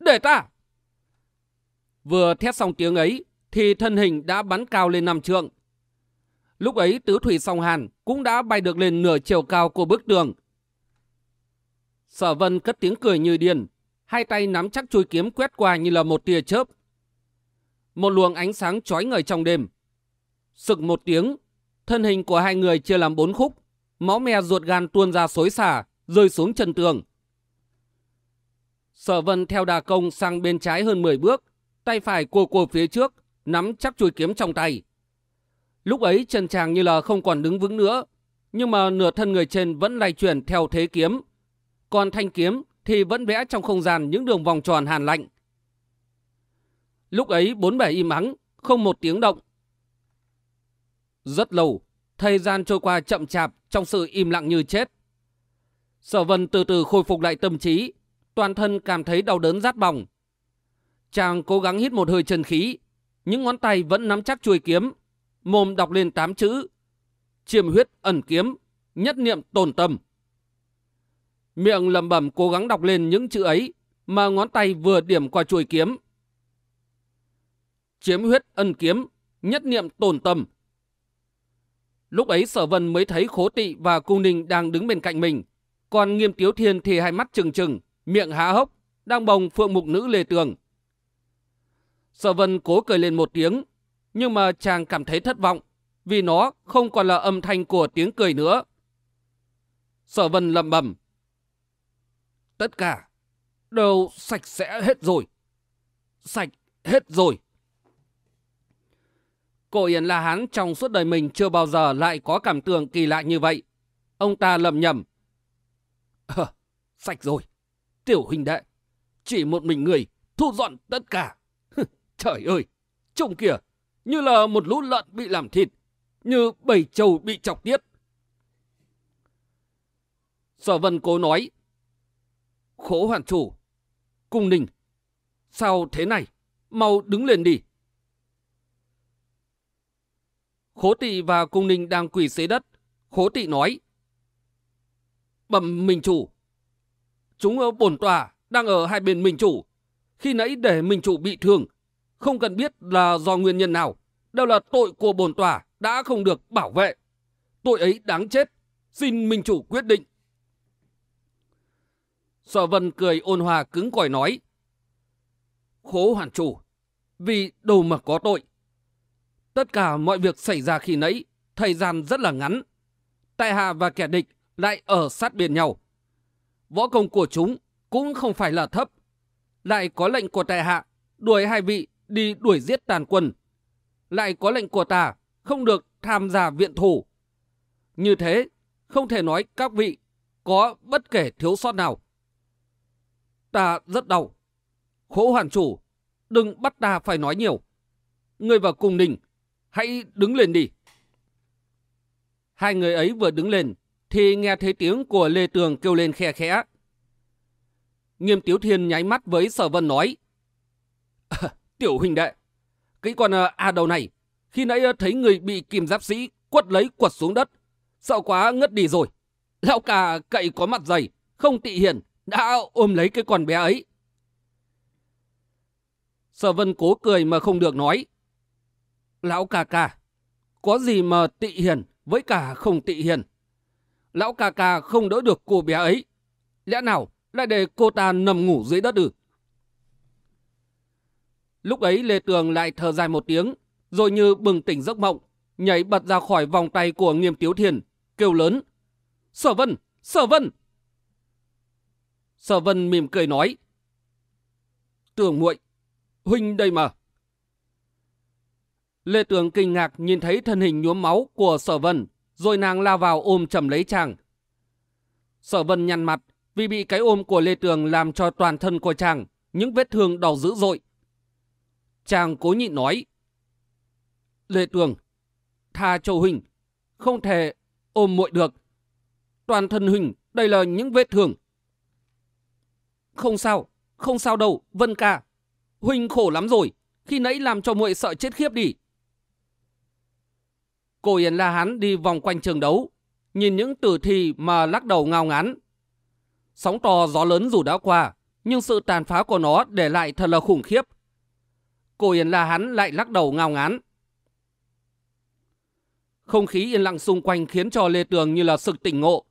Speaker 1: Để ta! Vừa thét xong tiếng ấy, thì thân hình đã bắn cao lên năm trượng. Lúc ấy tứ thủy song hàn cũng đã bay được lên nửa chiều cao của bức tường. Sở vân cất tiếng cười như điên, hai tay nắm chắc chuôi kiếm quét qua như là một tia chớp. Một luồng ánh sáng chói ngời trong đêm. Sực một tiếng, thân hình của hai người chia làm bốn khúc, máu me ruột gan tuôn ra xối xả, rơi xuống chân tường. Sở vân theo đà công sang bên trái hơn 10 bước, tay phải cua cua phía trước, nắm chắc chuôi kiếm trong tay. Lúc ấy chân chàng như là không còn đứng vững nữa, nhưng mà nửa thân người trên vẫn lay chuyển theo thế kiếm. Còn thanh kiếm thì vẫn vẽ trong không gian những đường vòng tròn hàn lạnh. Lúc ấy bốn bể im ắng, không một tiếng động. Rất lâu, thời gian trôi qua chậm chạp trong sự im lặng như chết. Sở vân từ từ khôi phục lại tâm trí, toàn thân cảm thấy đau đớn rát bỏng. Chàng cố gắng hít một hơi chân khí, những ngón tay vẫn nắm chắc chuôi kiếm, mồm đọc lên tám chữ. Chiêm huyết ẩn kiếm, nhất niệm tồn tâm. Miệng lầm bẩm cố gắng đọc lên những chữ ấy, mà ngón tay vừa điểm qua chuôi kiếm. Chiếm huyết ân kiếm, nhất niệm tồn tâm. Lúc ấy sở vân mới thấy khố tị và cung ninh đang đứng bên cạnh mình. Còn nghiêm tiếu thiên thì hai mắt trừng trừng, miệng há hốc, đang bồng phượng mục nữ lề tường. Sở vân cố cười lên một tiếng, nhưng mà chàng cảm thấy thất vọng, vì nó không còn là âm thanh của tiếng cười nữa. Sở vân lầm bầm. Tất cả đều sạch sẽ hết rồi. Sạch hết rồi. Cổ Yến La Hán trong suốt đời mình chưa bao giờ lại có cảm tưởng kỳ lạ như vậy. Ông ta lầm nhầm. À, sạch rồi. Tiểu huynh đệ. Chỉ một mình người thu dọn tất cả. Trời ơi. Trông kìa. Như là một lũ lợn bị làm thịt. Như bầy trâu bị chọc tiết. Sở vân cố nói. Khổ hoàn chủ. Cung ninh. Sao thế này? Mau đứng lên đi. Khố tị và cung ninh đang quỳ dưới đất. Khố tị nói. Bẩm minh chủ. Chúng ở bổn tòa đang ở hai bên minh chủ. Khi nãy để minh chủ bị thương. Không cần biết là do nguyên nhân nào. Đều là tội của bổn tòa đã không được bảo vệ. Tội ấy đáng chết. Xin minh chủ quyết định. Sở vân cười ôn hòa cứng cỏi nói. Khố hoàn chủ. Vì đâu mà có tội Tất cả mọi việc xảy ra khi nãy, thời gian rất là ngắn. Tại hạ và kẻ địch lại ở sát bên nhau. Võ công của chúng cũng không phải là thấp. Lại có lệnh của tại hạ đuổi hai vị đi đuổi giết tàn quân. Lại có lệnh của ta không được tham gia viện thủ. Như thế, không thể nói các vị có bất kể thiếu sót nào. Ta rất đau, Khổ hoàn chủ, đừng bắt ta phải nói nhiều. Người và cùng đình, hãy đứng lên đi. Hai người ấy vừa đứng lên, thì nghe thấy tiếng của Lê Tường kêu lên khe khẽ. Nghiêm Tiếu Thiên nháy mắt với Sở Vân nói tiểu huynh đệ, cái con ờ, à, A đầu này, khi nãy ờ, thấy người bị kim giáp sĩ quất lấy quật xuống đất, sợ quá ngất đi rồi. Lão cả cậy có mặt dày, không tị hiền, đã ôm lấy cái con bé ấy. Sở Vân cố cười mà không được nói. Lão ca ca, có gì mà tị hiền với cả không tị hiền. Lão ca ca không đỡ được cô bé ấy. Lẽ nào lại để cô ta nằm ngủ dưới đất ư? Lúc ấy Lê Tường lại thở dài một tiếng, rồi như bừng tỉnh giấc mộng, nhảy bật ra khỏi vòng tay của Nghiêm Tiếu Thiền, kêu lớn. Sở Vân! Sở Vân! Sở Vân mỉm cười nói. Tường muội huynh đây mà. Lê Tường kinh ngạc nhìn thấy thân hình nhuốm máu của Sở Vân, rồi nàng lao vào ôm chầm lấy chàng. Sở Vân nhăn mặt vì bị cái ôm của Lê Tường làm cho toàn thân của chàng những vết thương đau dữ dội. Chàng cố nhịn nói. Lê Tường, tha cho huynh, không thể ôm muội được. Toàn thân huynh đây là những vết thương. Không sao, không sao đâu, Vân ca. Huynh khổ lắm rồi, khi nãy làm cho muội sợ chết khiếp đi. Cô Yến La Hán đi vòng quanh trường đấu, nhìn những tử thi mà lắc đầu ngao ngán. Sóng to gió lớn dù đã qua, nhưng sự tàn phá của nó để lại thật là khủng khiếp. Cô yên La Hán lại lắc đầu ngao ngán. Không khí yên lặng xung quanh khiến cho Lê Tường như là sực tỉnh ngộ.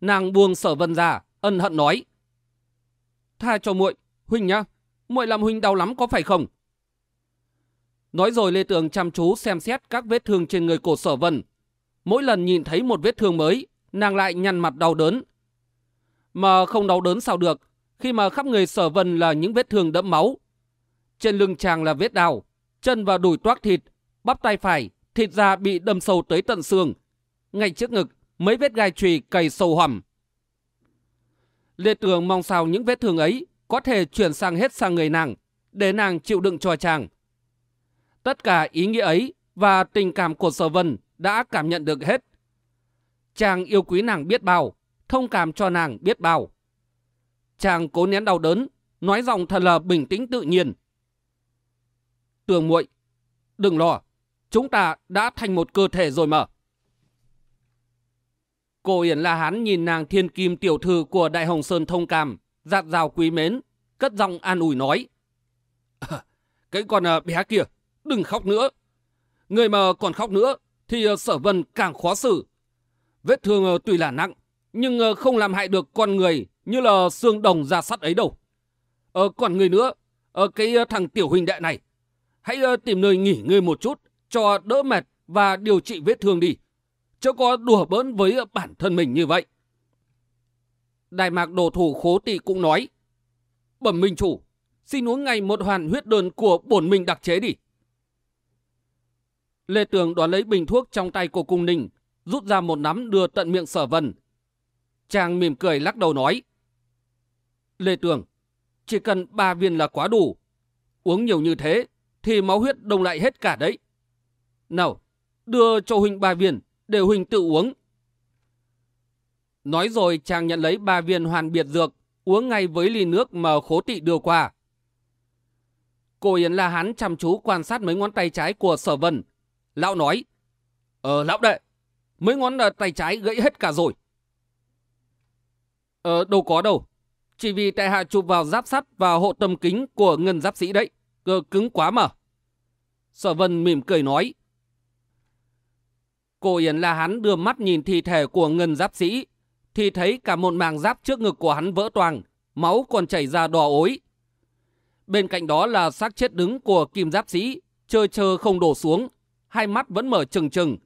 Speaker 1: Nàng buông sở vân ra, ân hận nói. Tha cho muội, huynh nhá, muội làm huynh đau lắm có phải không? Nói rồi Lê Tường chăm chú xem xét các vết thương trên người cổ sở vân. Mỗi lần nhìn thấy một vết thương mới, nàng lại nhăn mặt đau đớn. Mà không đau đớn sao được, khi mà khắp người sở vân là những vết thương đẫm máu. Trên lưng chàng là vết đào, chân và đùi toát thịt, bắp tay phải, thịt da bị đâm sâu tới tận xương. Ngay trước ngực, mấy vết gai chùy cày sâu hầm. Lê Tường mong sao những vết thương ấy có thể chuyển sang hết sang người nàng, để nàng chịu đựng cho chàng. Tất cả ý nghĩa ấy và tình cảm của Sở Vân đã cảm nhận được hết. Chàng yêu quý nàng biết bao, thông cảm cho nàng biết bao. Chàng cố nén đau đớn, nói giọng thật là bình tĩnh tự nhiên. Tường muội, đừng lo, chúng ta đã thành một cơ thể rồi mà. Cô Yển La Hán nhìn nàng thiên kim tiểu thư của Đại Hồng Sơn thông cảm, giạt rào quý mến, cất giọng an ủi nói. À, cái con à, bé kia, đừng khóc nữa. Người mà còn khóc nữa thì à, sở vân càng khó xử. Vết thương tuy là nặng, nhưng không làm hại được con người như là xương đồng da sắt ấy đâu. Ờ, còn người nữa, ờ, cái thằng tiểu huynh đệ này, hãy ờ, tìm nơi nghỉ ngơi một chút cho đỡ mệt và điều trị vết thương đi. Chớ có đùa bỡn với bản thân mình như vậy. Đại mạc đồ thủ khố tị cũng nói. Bẩm minh chủ, xin uống ngay một hoàn huyết đơn của bổn minh đặc chế đi. Lê Tường đoán lấy bình thuốc trong tay của cung ninh, rút ra một nắm đưa tận miệng sở vân. Chàng mỉm cười lắc đầu nói. Lê Tường, chỉ cần ba viên là quá đủ. Uống nhiều như thế thì máu huyết đông lại hết cả đấy. Nào, đưa cho huynh ba viên để huynh tự uống. Nói rồi chàng nhận lấy ba viên hoàn biệt dược, uống ngay với ly nước mà khố tị đưa qua. Cô Yến La Hán chăm chú quan sát mấy ngón tay trái của sở vân. Lão nói, Ờ, lão đệ, mấy ngón ờ, tay trái gãy hết cả rồi. Ờ, đâu có đâu. Chỉ vì tại hạ chụp vào giáp sắt và hộ tâm kính của ngân giáp sĩ đấy. Cơ cứng quá mà. Sở vân mỉm cười nói. Cô Yến La hắn đưa mắt nhìn thi thể của ngân giáp sĩ thì thấy cả một màng giáp trước ngực của hắn vỡ toang, máu còn chảy ra đỏ ối. Bên cạnh đó là xác chết đứng của kim giáp sĩ, chơ chơ không đổ xuống, hai mắt vẫn mở trừng trừng.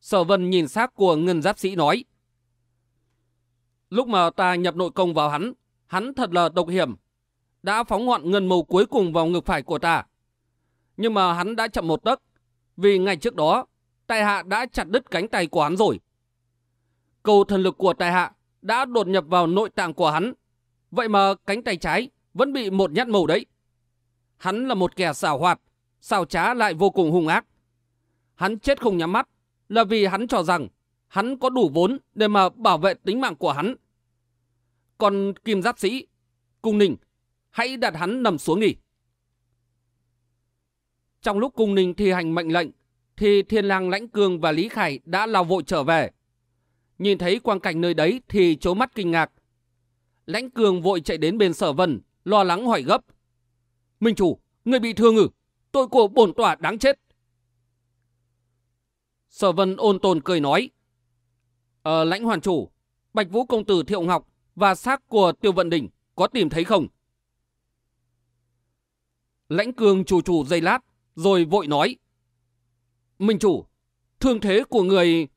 Speaker 1: Sở vân nhìn xác của ngân giáp sĩ nói. Lúc mà ta nhập nội công vào hắn, hắn thật là độc hiểm. Đã phóng ngọn ngân mâu cuối cùng vào ngực phải của ta. Nhưng mà hắn đã chậm một tấc, vì ngày trước đó, tài hạ đã chặt đứt cánh tay của hắn rồi. Cầu thần lực của tài hạ đã đột nhập vào nội tạng của hắn. Vậy mà cánh tay trái vẫn bị một nhát màu đấy. Hắn là một kẻ xảo hoạt, xảo trá lại vô cùng hung ác. Hắn chết không nhắm mắt là vì hắn cho rằng hắn có đủ vốn để mà bảo vệ tính mạng của hắn. Còn Kim Giáp Sĩ, Cung Ninh, hãy đặt hắn nằm xuống nghỉ. Trong lúc Cung Ninh thi hành mệnh lệnh, thì Thiên lang Lãnh Cương và Lý Khải đã lao vội trở về. Nhìn thấy quang cảnh nơi đấy thì chố mắt kinh ngạc. Lãnh Cương vội chạy đến bên sở vân, lo lắng hỏi gấp. Minh chủ, người bị thương ư? Tội của bổn tỏa đáng chết. Sở vân ôn tồn cười nói. Ờ, lãnh hoàn chủ, Bạch Vũ Công Tử Thiệu Ngọc và xác của Tiêu Vận Đình có tìm thấy không? Lãnh Cương chủ chủ dây lát, rồi vội nói. Minh chủ, thương thế của người...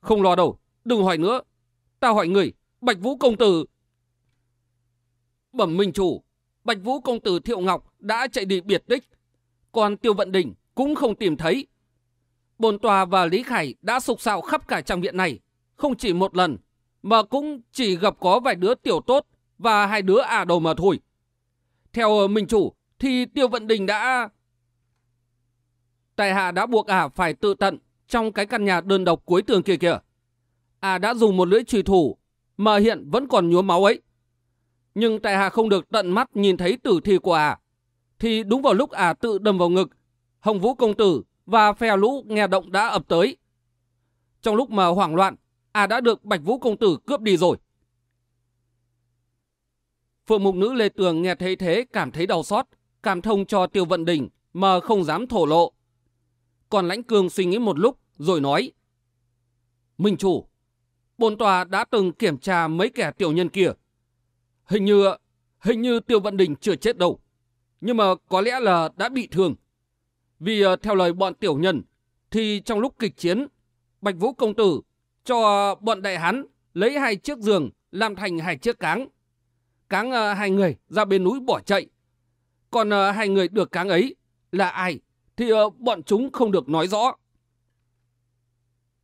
Speaker 1: Không lo đâu, đừng hỏi nữa. Ta hỏi người, Bạch Vũ Công Tử... Bẩm Minh chủ, Bạch Vũ Công Tử Thiệu Ngọc đã chạy đi biệt đích. Còn Tiêu Vận Đình cũng không tìm thấy. Bồn tòa và Lý Khải đã sục sạo khắp cả trang viện này, không chỉ một lần, mà cũng chỉ gặp có vài đứa tiểu tốt và hai đứa à đầu mà thôi. Theo ờ, Minh Chủ, thì Tiêu Vận Đình đã... Tài hạ đã buộc ả phải tự tận trong cái căn nhà đơn độc cuối tường kia kìa. Ả đã dùng một lưỡi trùy thủ mà hiện vẫn còn nhuốm máu ấy. Nhưng tại hạ không được tận mắt nhìn thấy tử thi của ả. Thì đúng vào lúc ả tự đâm vào ngực, Hồng Vũ Công Tử và phe lũ nghe động đã ập tới. Trong lúc mà hoảng loạn, ả đã được Bạch Vũ Công Tử cướp đi rồi. Phượng Mục Nữ Lê Tường nghe thấy thế cảm thấy đau xót, cảm thông cho Tiêu Vận Đình mà không dám thổ lộ. Còn Lãnh Cương suy nghĩ một lúc rồi nói. Minh chủ, bồn tòa đã từng kiểm tra mấy kẻ tiểu nhân kia. Hình như, hình như Tiêu Vận Đình chưa chết đâu. Nhưng mà có lẽ là đã bị thương. Vì ờ, theo lời bọn tiểu nhân, thì trong lúc kịch chiến, Bạch Vũ Công Tử cho bọn đại hán lấy hai chiếc giường làm thành hai chiếc cáng. Cáng uh, hai người ra bên núi bỏ chạy. Còn uh, hai người được cáng ấy là ai thì uh, bọn chúng không được nói rõ.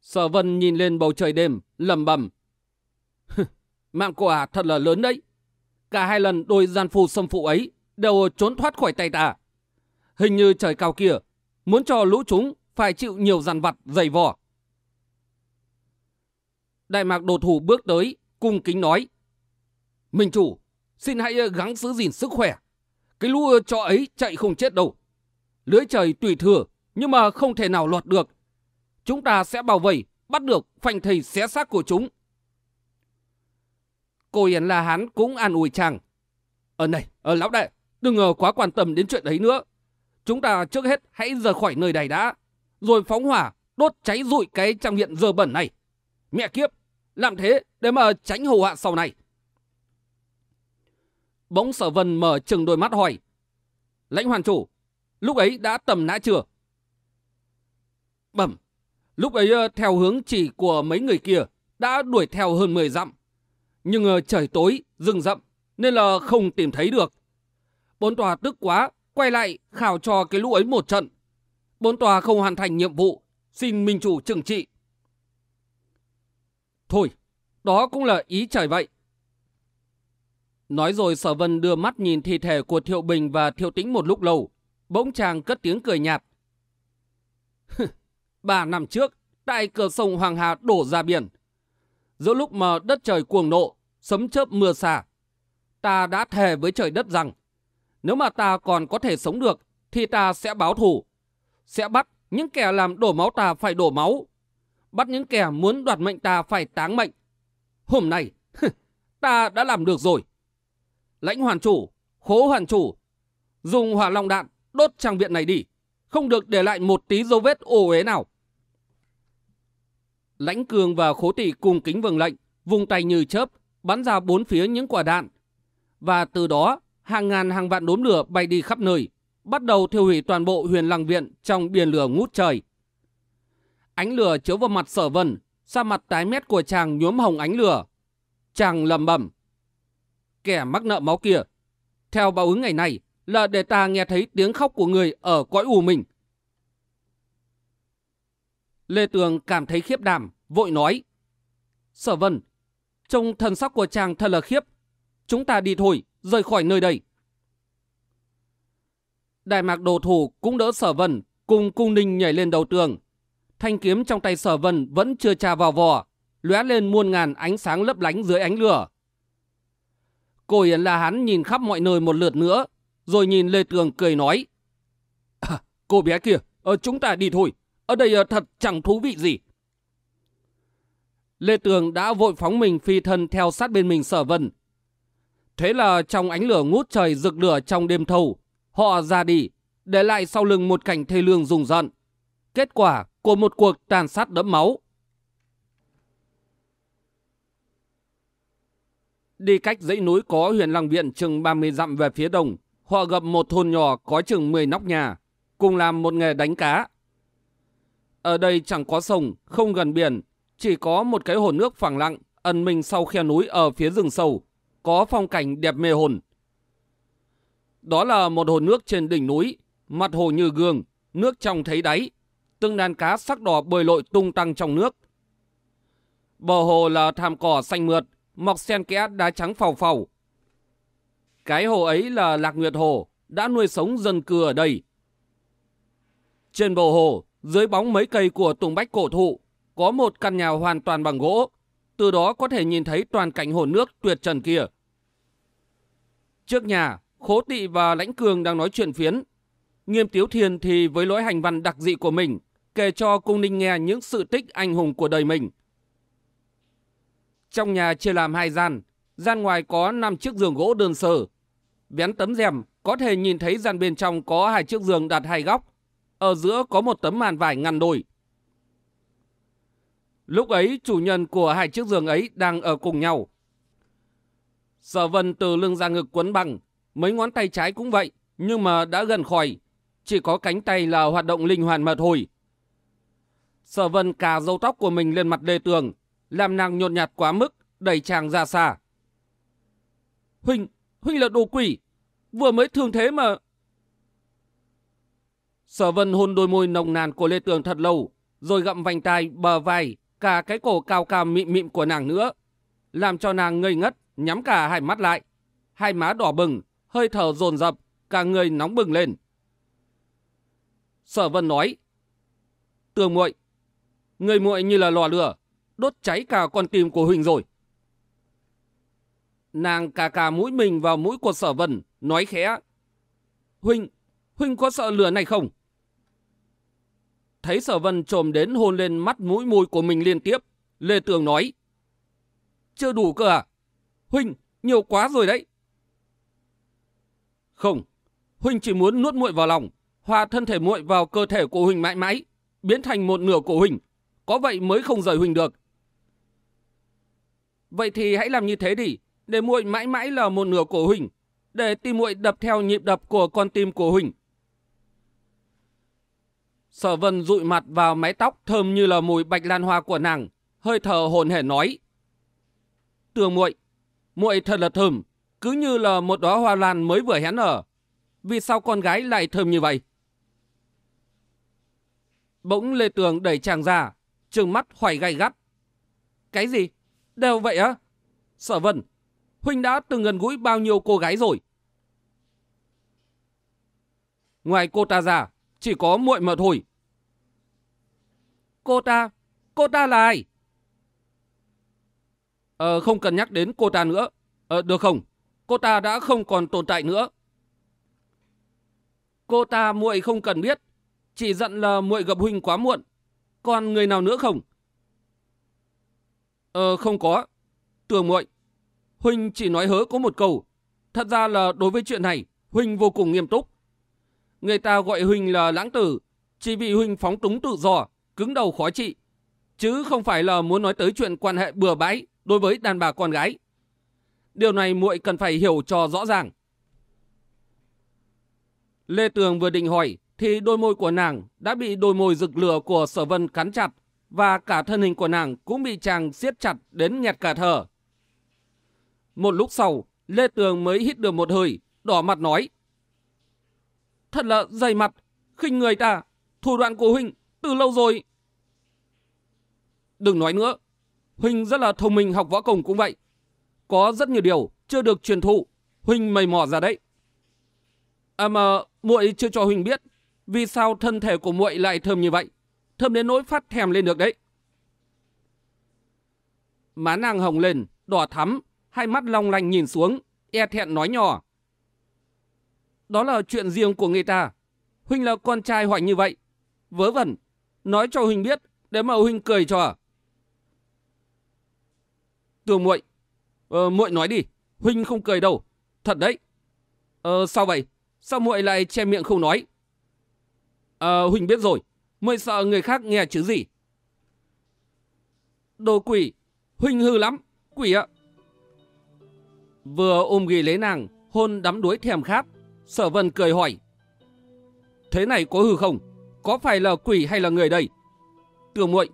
Speaker 1: Sở Vân nhìn lên bầu trời đêm, lầm bầm. Mạng của à thật là lớn đấy. Cả hai lần đôi gian phu xâm phụ ấy đều trốn thoát khỏi tay ta. Hình như trời cao kia muốn cho lũ chúng phải chịu nhiều dằn vặt dày vò. Đại mạc đồ thủ bước tới, cung kính nói. Minh chủ, xin hãy ờ, gắng giữ gìn sức khỏe. Cái lũ ờ, chó ấy chạy không chết đâu. Lưới trời tùy thừa, nhưng mà không thể nào lọt được. Chúng ta sẽ bảo vệ, bắt được phanh thầy xé xác của chúng. Cô Yến La Hán cũng an ủi chàng. Ở này, ở lão đại, đừng quá quan tâm đến chuyện đấy nữa. Chúng ta trước hết hãy rời khỏi nơi này đã. Rồi phóng hỏa, đốt cháy rụi cái trang viện dơ bẩn này. Mẹ kiếp, làm thế để mà tránh hậu họa sau này. Bỗng sở vân mở chừng đôi mắt hỏi. Lãnh hoàn chủ, lúc ấy đã tầm nã chưa? Bẩm, lúc ấy theo hướng chỉ của mấy người kia đã đuổi theo hơn 10 dặm. Nhưng trời tối, rừng rậm nên là không tìm thấy được. Bốn tòa tức quá quay lại khảo cho cái lũ ấy một trận. Bốn tòa không hoàn thành nhiệm vụ, xin minh chủ trừng trị. Thôi, đó cũng là ý trời vậy. Nói rồi sở vân đưa mắt nhìn thi thể của Thiệu Bình và Thiệu Tĩnh một lúc lâu, bỗng chàng cất tiếng cười nhạt. Ba năm trước, tại cửa sông Hoàng Hà đổ ra biển. Giữa lúc mà đất trời cuồng nộ, sấm chớp mưa xả, ta đã thề với trời đất rằng nếu mà ta còn có thể sống được, thì ta sẽ báo thù. Sẽ bắt những kẻ làm đổ máu ta phải đổ máu. Bắt những kẻ muốn đoạt mệnh ta phải táng mệnh. Hôm nay, ta đã làm được rồi. Lãnh hoàn chủ, khố hoàn chủ, dùng hỏa long đạn đốt trang viện này đi. Không được để lại một tí dấu vết ổ ế nào. Lãnh cường và khố tỷ cùng kính vâng lệnh, vùng tay như chớp, bắn ra bốn phía những quả đạn. Và từ đó hàng ngàn hàng vạn đốm lửa bay đi khắp nơi, bắt đầu thiêu hủy toàn bộ huyền lăng viện trong biển lửa ngút trời. Ánh lửa chiếu vào mặt sở vân, sa mặt tái mét của chàng nhuốm hồng ánh lửa. Chàng lầm bẩm Kẻ mắc nợ máu kia, theo báo ứng ngày này là để ta nghe thấy tiếng khóc của người ở cõi ù mình. Lê Tường cảm thấy khiếp đảm, vội nói. Sở vân, trông thần sắc của chàng thật là khiếp. chúng ta đi thôi, rời khỏi nơi đây. Đại mạc đồ thủ cũng đỡ sở vân, cùng cung ninh nhảy lên đầu tường. Thanh kiếm trong tay sở vân vẫn chưa tra vào vỏ, lóe lên muôn ngàn ánh sáng lấp lánh dưới ánh lửa. Cô Yến là hắn nhìn khắp mọi nơi một lượt nữa, rồi nhìn Lê Tường cười nói. À, cô bé kia, ờ, chúng ta đi thôi, ở đây ờ, thật chẳng thú vị gì. Lê Tường đã vội phóng mình phi thân theo sát bên mình sở vân. Thế là trong ánh lửa ngút trời rực lửa trong đêm thâu, họ ra đi, để lại sau lưng một cảnh thê lương rùng rợn. Kết quả của một cuộc tàn sát đẫm máu. Đi cách dãy núi có huyện Lăng Viện chừng 30 dặm về phía đông, họ gặp một thôn nhỏ có chừng 10 nóc nhà, cùng làm một nghề đánh cá. Ở đây chẳng có sông, không gần biển, chỉ có một cái hồ nước phẳng lặng, ẩn mình sau khe núi ở phía rừng sâu, có phong cảnh đẹp mê hồn. Đó là một hồ nước trên đỉnh núi, mặt hồ như gương, nước trong thấy đáy, từng đàn cá sắc đỏ bơi lội tung tăng trong nước. Bờ hồ là thảm cỏ xanh mượt, mọc sen kẽ đá trắng phào phào. Cái hồ ấy là Lạc Nguyệt Hồ, đã nuôi sống dân cư ở đây. Trên bờ hồ, dưới bóng mấy cây của tùng bách cổ thụ, có một căn nhà hoàn toàn bằng gỗ, từ đó có thể nhìn thấy toàn cảnh hồ nước tuyệt trần kia. Trước nhà, Khố Tị và Lãnh Cường đang nói chuyện phiến. Nghiêm Tiếu Thiên thì với lối hành văn đặc dị của mình, kể cho cung ninh nghe những sự tích anh hùng của đời mình. Trong nhà chia làm hai gian, gian ngoài có 5 chiếc giường gỗ đơn sơ. Vén tấm rèm, có thể nhìn thấy gian bên trong có hai chiếc giường đặt hai góc. Ở giữa có một tấm màn vải ngăn đôi. Lúc ấy chủ nhân của hai chiếc giường ấy đang ở cùng nhau. Sở vân từ lưng ra ngực quấn bằng, mấy ngón tay trái cũng vậy, nhưng mà đã gần khỏi. Chỉ có cánh tay là hoạt động linh hoạt mà thôi. Sở vân cà dâu tóc của mình lên mặt đề tường, làm nàng nhột nhạt quá mức, đẩy chàng ra xa. Huynh, Huynh là đồ quỷ, vừa mới thương thế mà. Sở vân hôn đôi môi nồng nàn của Lê Tường thật lâu, rồi gặm vành tai, bờ vai, cả cái cổ cao cao mịn mịn của nàng nữa, làm cho nàng ngây ngất, nhắm cả hai mắt lại. Hai má đỏ bừng, hơi thở dồn dập, cả người nóng bừng lên. Sở Vân nói, Tường muội, người muội như là lò lửa, đốt cháy cả con tim của Huỳnh rồi. Nàng cà cà mũi mình vào mũi của Sở Vân, nói khẽ, Huynh, Huynh có sợ lửa này không? Thấy sở vân trồm đến hôn lên mắt mũi môi của mình liên tiếp. Lê Tường nói. Chưa đủ cơ à? Huynh, nhiều quá rồi đấy. Không, Huynh chỉ muốn nuốt muội vào lòng, hòa thân thể muội vào cơ thể của Huynh mãi mãi, biến thành một nửa của Huynh. Có vậy mới không rời Huynh được. Vậy thì hãy làm như thế đi, để muội mãi mãi là một nửa của Huynh, để tim muội đập theo nhịp đập của con tim của Huynh. Sở vân dụi mặt vào mái tóc thơm như là mùi bạch lan hoa của nàng, hơi thở hồn hển nói. Tường muội, muội thật là thơm, cứ như là một đóa hoa lan mới vừa hén nở. Vì sao con gái lại thơm như vậy? Bỗng Lê Tường đẩy chàng ra, trừng mắt hoài gay gắt. Cái gì? Đều vậy á? Sở vân, Huynh đã từng gần gũi bao nhiêu cô gái rồi? Ngoài cô ta ra, chỉ có muội mà thôi. Cô ta, cô ta là ai? Ờ, không cần nhắc đến cô ta nữa. Ờ, được không? Cô ta đã không còn tồn tại nữa. Cô ta muội không cần biết. Chỉ giận là muội gặp huynh quá muộn. Còn người nào nữa không? Ờ, không có. Tường muội, huynh chỉ nói hớ có một câu. Thật ra là đối với chuyện này, huynh vô cùng nghiêm túc. Người ta gọi Huỳnh là lãng tử, chỉ vì Huỳnh phóng túng tự do, cứng đầu khó trị. Chứ không phải là muốn nói tới chuyện quan hệ bừa bãi đối với đàn bà con gái. Điều này muội cần phải hiểu cho rõ ràng. Lê Tường vừa định hỏi thì đôi môi của nàng đã bị đôi môi rực lửa của sở vân cắn chặt và cả thân hình của nàng cũng bị chàng siết chặt đến nghẹt cả thở. Một lúc sau, Lê Tường mới hít được một hơi, đỏ mặt nói. Thật là dày mặt, khinh người ta, thủ đoạn của Huynh từ lâu rồi. Đừng nói nữa, Huynh rất là thông minh học võ công cũng vậy. Có rất nhiều điều chưa được truyền thụ, huynh mầy mò ra đấy. À mà muội chưa cho huynh biết, vì sao thân thể của muội lại thơm như vậy, thơm đến nỗi phát thèm lên được đấy. Má nàng hồng lên, đỏ thắm, hai mắt long lanh nhìn xuống, e thẹn nói nhỏ. Đó là chuyện riêng của người ta. Huynh là con trai hoạnh như vậy. Vớ vẩn, nói cho Huynh biết, để mà Huynh cười cho à? Tường muội, ờ, muội nói đi, Huynh không cười đâu, thật đấy. Ờ, sao vậy? Sao muội lại che miệng không nói? Ờ, Huynh biết rồi, mới sợ người khác nghe chứ gì. Đồ quỷ, Huynh hư lắm, quỷ ạ. Vừa ôm ghi lấy nàng, hôn đắm đuối thèm khát, sở vân cười hỏi. Thế này có hư không? Có phải là quỷ hay là người đây? Tưởng muội,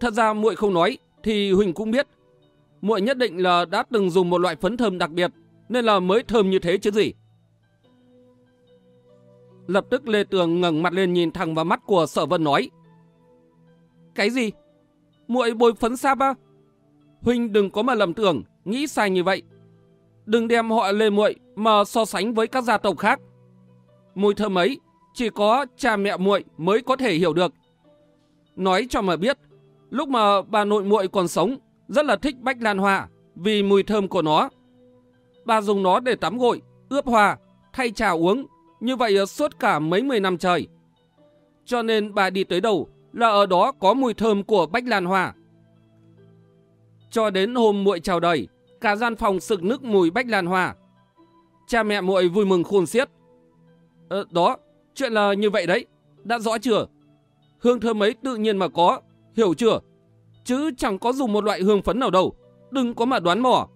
Speaker 1: thật ra muội không nói thì Huỳnh cũng biết. Muội nhất định là đã từng dùng một loại phấn thơm đặc biệt nên là mới thơm như thế chứ gì. Lập tức Lê Tường ngẩng mặt lên nhìn thẳng vào mắt của Sở Vân nói: "Cái gì? Muội bôi phấn sáp á? Huynh đừng có mà lầm tưởng, nghĩ sai như vậy. Đừng đem họ Lê muội mà so sánh với các gia tộc khác. Mùi thơm ấy chỉ có cha mẹ muội mới có thể hiểu được. Nói cho mà biết, lúc mà bà nội muội còn sống, rất là thích bách lan hoa vì mùi thơm của nó. Bà dùng nó để tắm gội, ướp hoa, thay trà uống, như vậy ờ, suốt cả mấy mươi năm trời. Cho nên bà đi tới đâu là ở đó có mùi thơm của bách lan hoa. Cho đến hôm muội chào đời, cả gian phòng sực nước mùi bách lan hoa. Cha mẹ muội vui mừng khôn xiết. Ờ, đó, chuyện là như vậy đấy, đã rõ chưa? Hương thơm ấy tự nhiên mà có, hiểu chưa? Chứ chẳng có dùng một loại hương phấn nào đâu, đừng có mà đoán mò.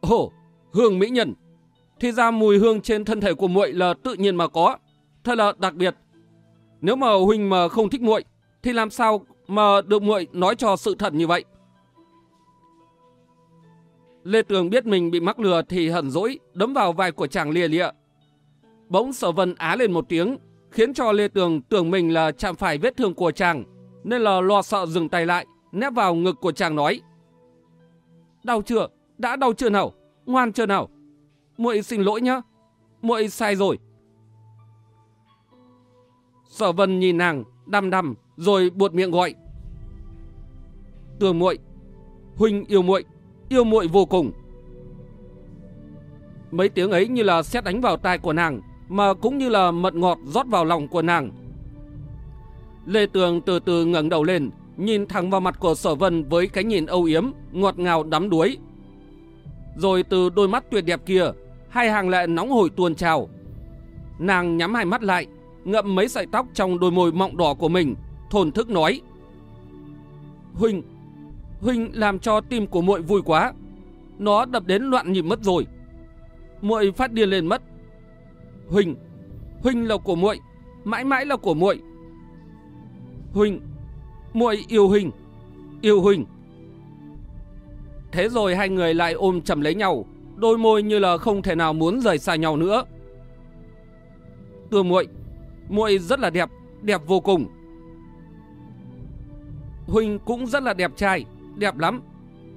Speaker 1: Ồ, hương mỹ nhân. Thì ra mùi hương trên thân thể của muội là tự nhiên mà có, thật là đặc biệt. Nếu mà huynh mà không thích muội thì làm sao mà được muội nói cho sự thật như vậy? Lê Tường biết mình bị mắc lừa thì hận dỗi, đấm vào vai của chàng lìa lịa. Bỗng sở vân á lên một tiếng, khiến cho Lê Tường tưởng mình là chạm phải vết thương của chàng, nên là lo sợ dừng tay lại, nép vào ngực của chàng nói. Đau chưa? Đã đau chưa nào? Ngoan chưa nào? Muội xin lỗi nhá. muội sai rồi. Sở vân nhìn nàng, đăm đăm, rồi buột miệng gọi. Tường muội, huynh yêu muội, yêu muội vô cùng. Mấy tiếng ấy như là sét đánh vào tai của nàng, mà cũng như là mật ngọt rót vào lòng của nàng. Lê Tường từ từ ngẩng đầu lên, nhìn thẳng vào mặt của Sở Vân với cái nhìn âu yếm, ngọt ngào đắm đuối. Rồi từ đôi mắt tuyệt đẹp kia, hai hàng lệ nóng hổi tuôn trào. Nàng nhắm hai mắt lại, ngậm mấy sợi tóc trong đôi môi mọng đỏ của mình, thồn thức nói: "Huynh, huynh làm cho tim của muội vui quá, nó đập đến loạn nhịp mất rồi. Muội phát điên lên mất, Huynh, Huynh là của muội, mãi mãi là của muội. Huynh, muội yêu Huynh, yêu Huynh. Thế rồi hai người lại ôm chầm lấy nhau, đôi môi như là không thể nào muốn rời xa nhau nữa. Tưa muội, muội rất là đẹp, đẹp vô cùng. Huỳnh cũng rất là đẹp trai, đẹp lắm.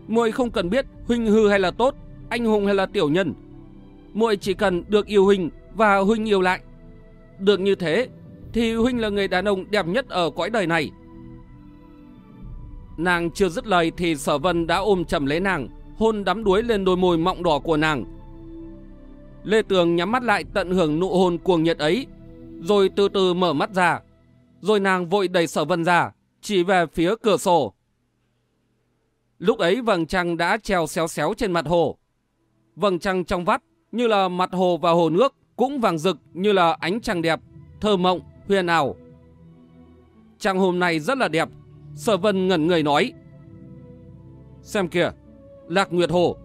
Speaker 1: Muội không cần biết Huỳnh hư hay là tốt, anh hùng hay là tiểu nhân. Muội chỉ cần được yêu Huỳnh và Huynh yêu lại. Được như thế thì Huynh là người đàn ông đẹp nhất ở cõi đời này. Nàng chưa dứt lời thì sở vân đã ôm chầm lấy nàng, hôn đắm đuối lên đôi môi mọng đỏ của nàng. Lê Tường nhắm mắt lại tận hưởng nụ hôn cuồng nhiệt ấy, rồi từ từ mở mắt ra. Rồi nàng vội đẩy sở vân ra, chỉ về phía cửa sổ. Lúc ấy vầng trăng đã treo xéo xéo trên mặt hồ. Vầng trăng trong vắt như là mặt hồ và hồ nước cũng vàng rực như là ánh trăng đẹp, thơ mộng, huyền ảo. Trăng hôm nay rất là đẹp, sở vân ngẩn người nói. Xem kìa, lạc nguyệt hồ.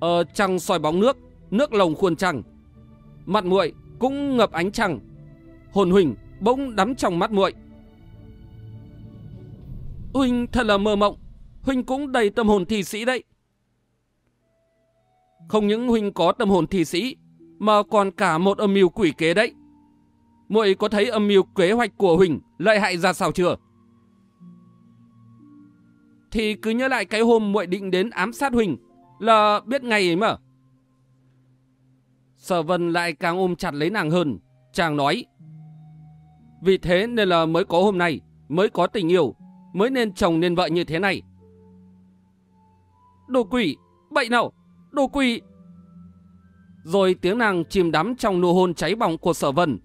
Speaker 1: Ờ, trăng soi bóng nước, nước lồng khuôn trăng. Mặt muội cũng ngập ánh trăng. Hồn huỳnh bỗng đắm trong mắt muội. Huynh thật là mơ mộng, Huynh cũng đầy tâm hồn thi sĩ đấy. Không những Huynh có tâm hồn thi sĩ, mà còn cả một âm mưu quỷ kế đấy. Muội có thấy âm mưu kế hoạch của Huỳnh lợi hại ra sao chưa? Thì cứ nhớ lại cái hôm muội định đến ám sát Huỳnh, Là biết ngày ấy mà. Sở vân lại càng ôm chặt lấy nàng hơn. Chàng nói. Vì thế nên là mới có hôm nay, mới có tình yêu, mới nên chồng nên vợ như thế này. Đồ quỷ, bậy nào, đồ quỷ. Rồi tiếng nàng chìm đắm trong nụ hôn cháy bỏng của sở vân.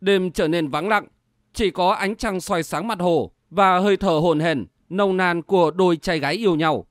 Speaker 1: Đêm trở nên vắng lặng, chỉ có ánh trăng soi sáng mặt hồ và hơi thở hồn hển, nồng nàn của đôi trai gái yêu nhau.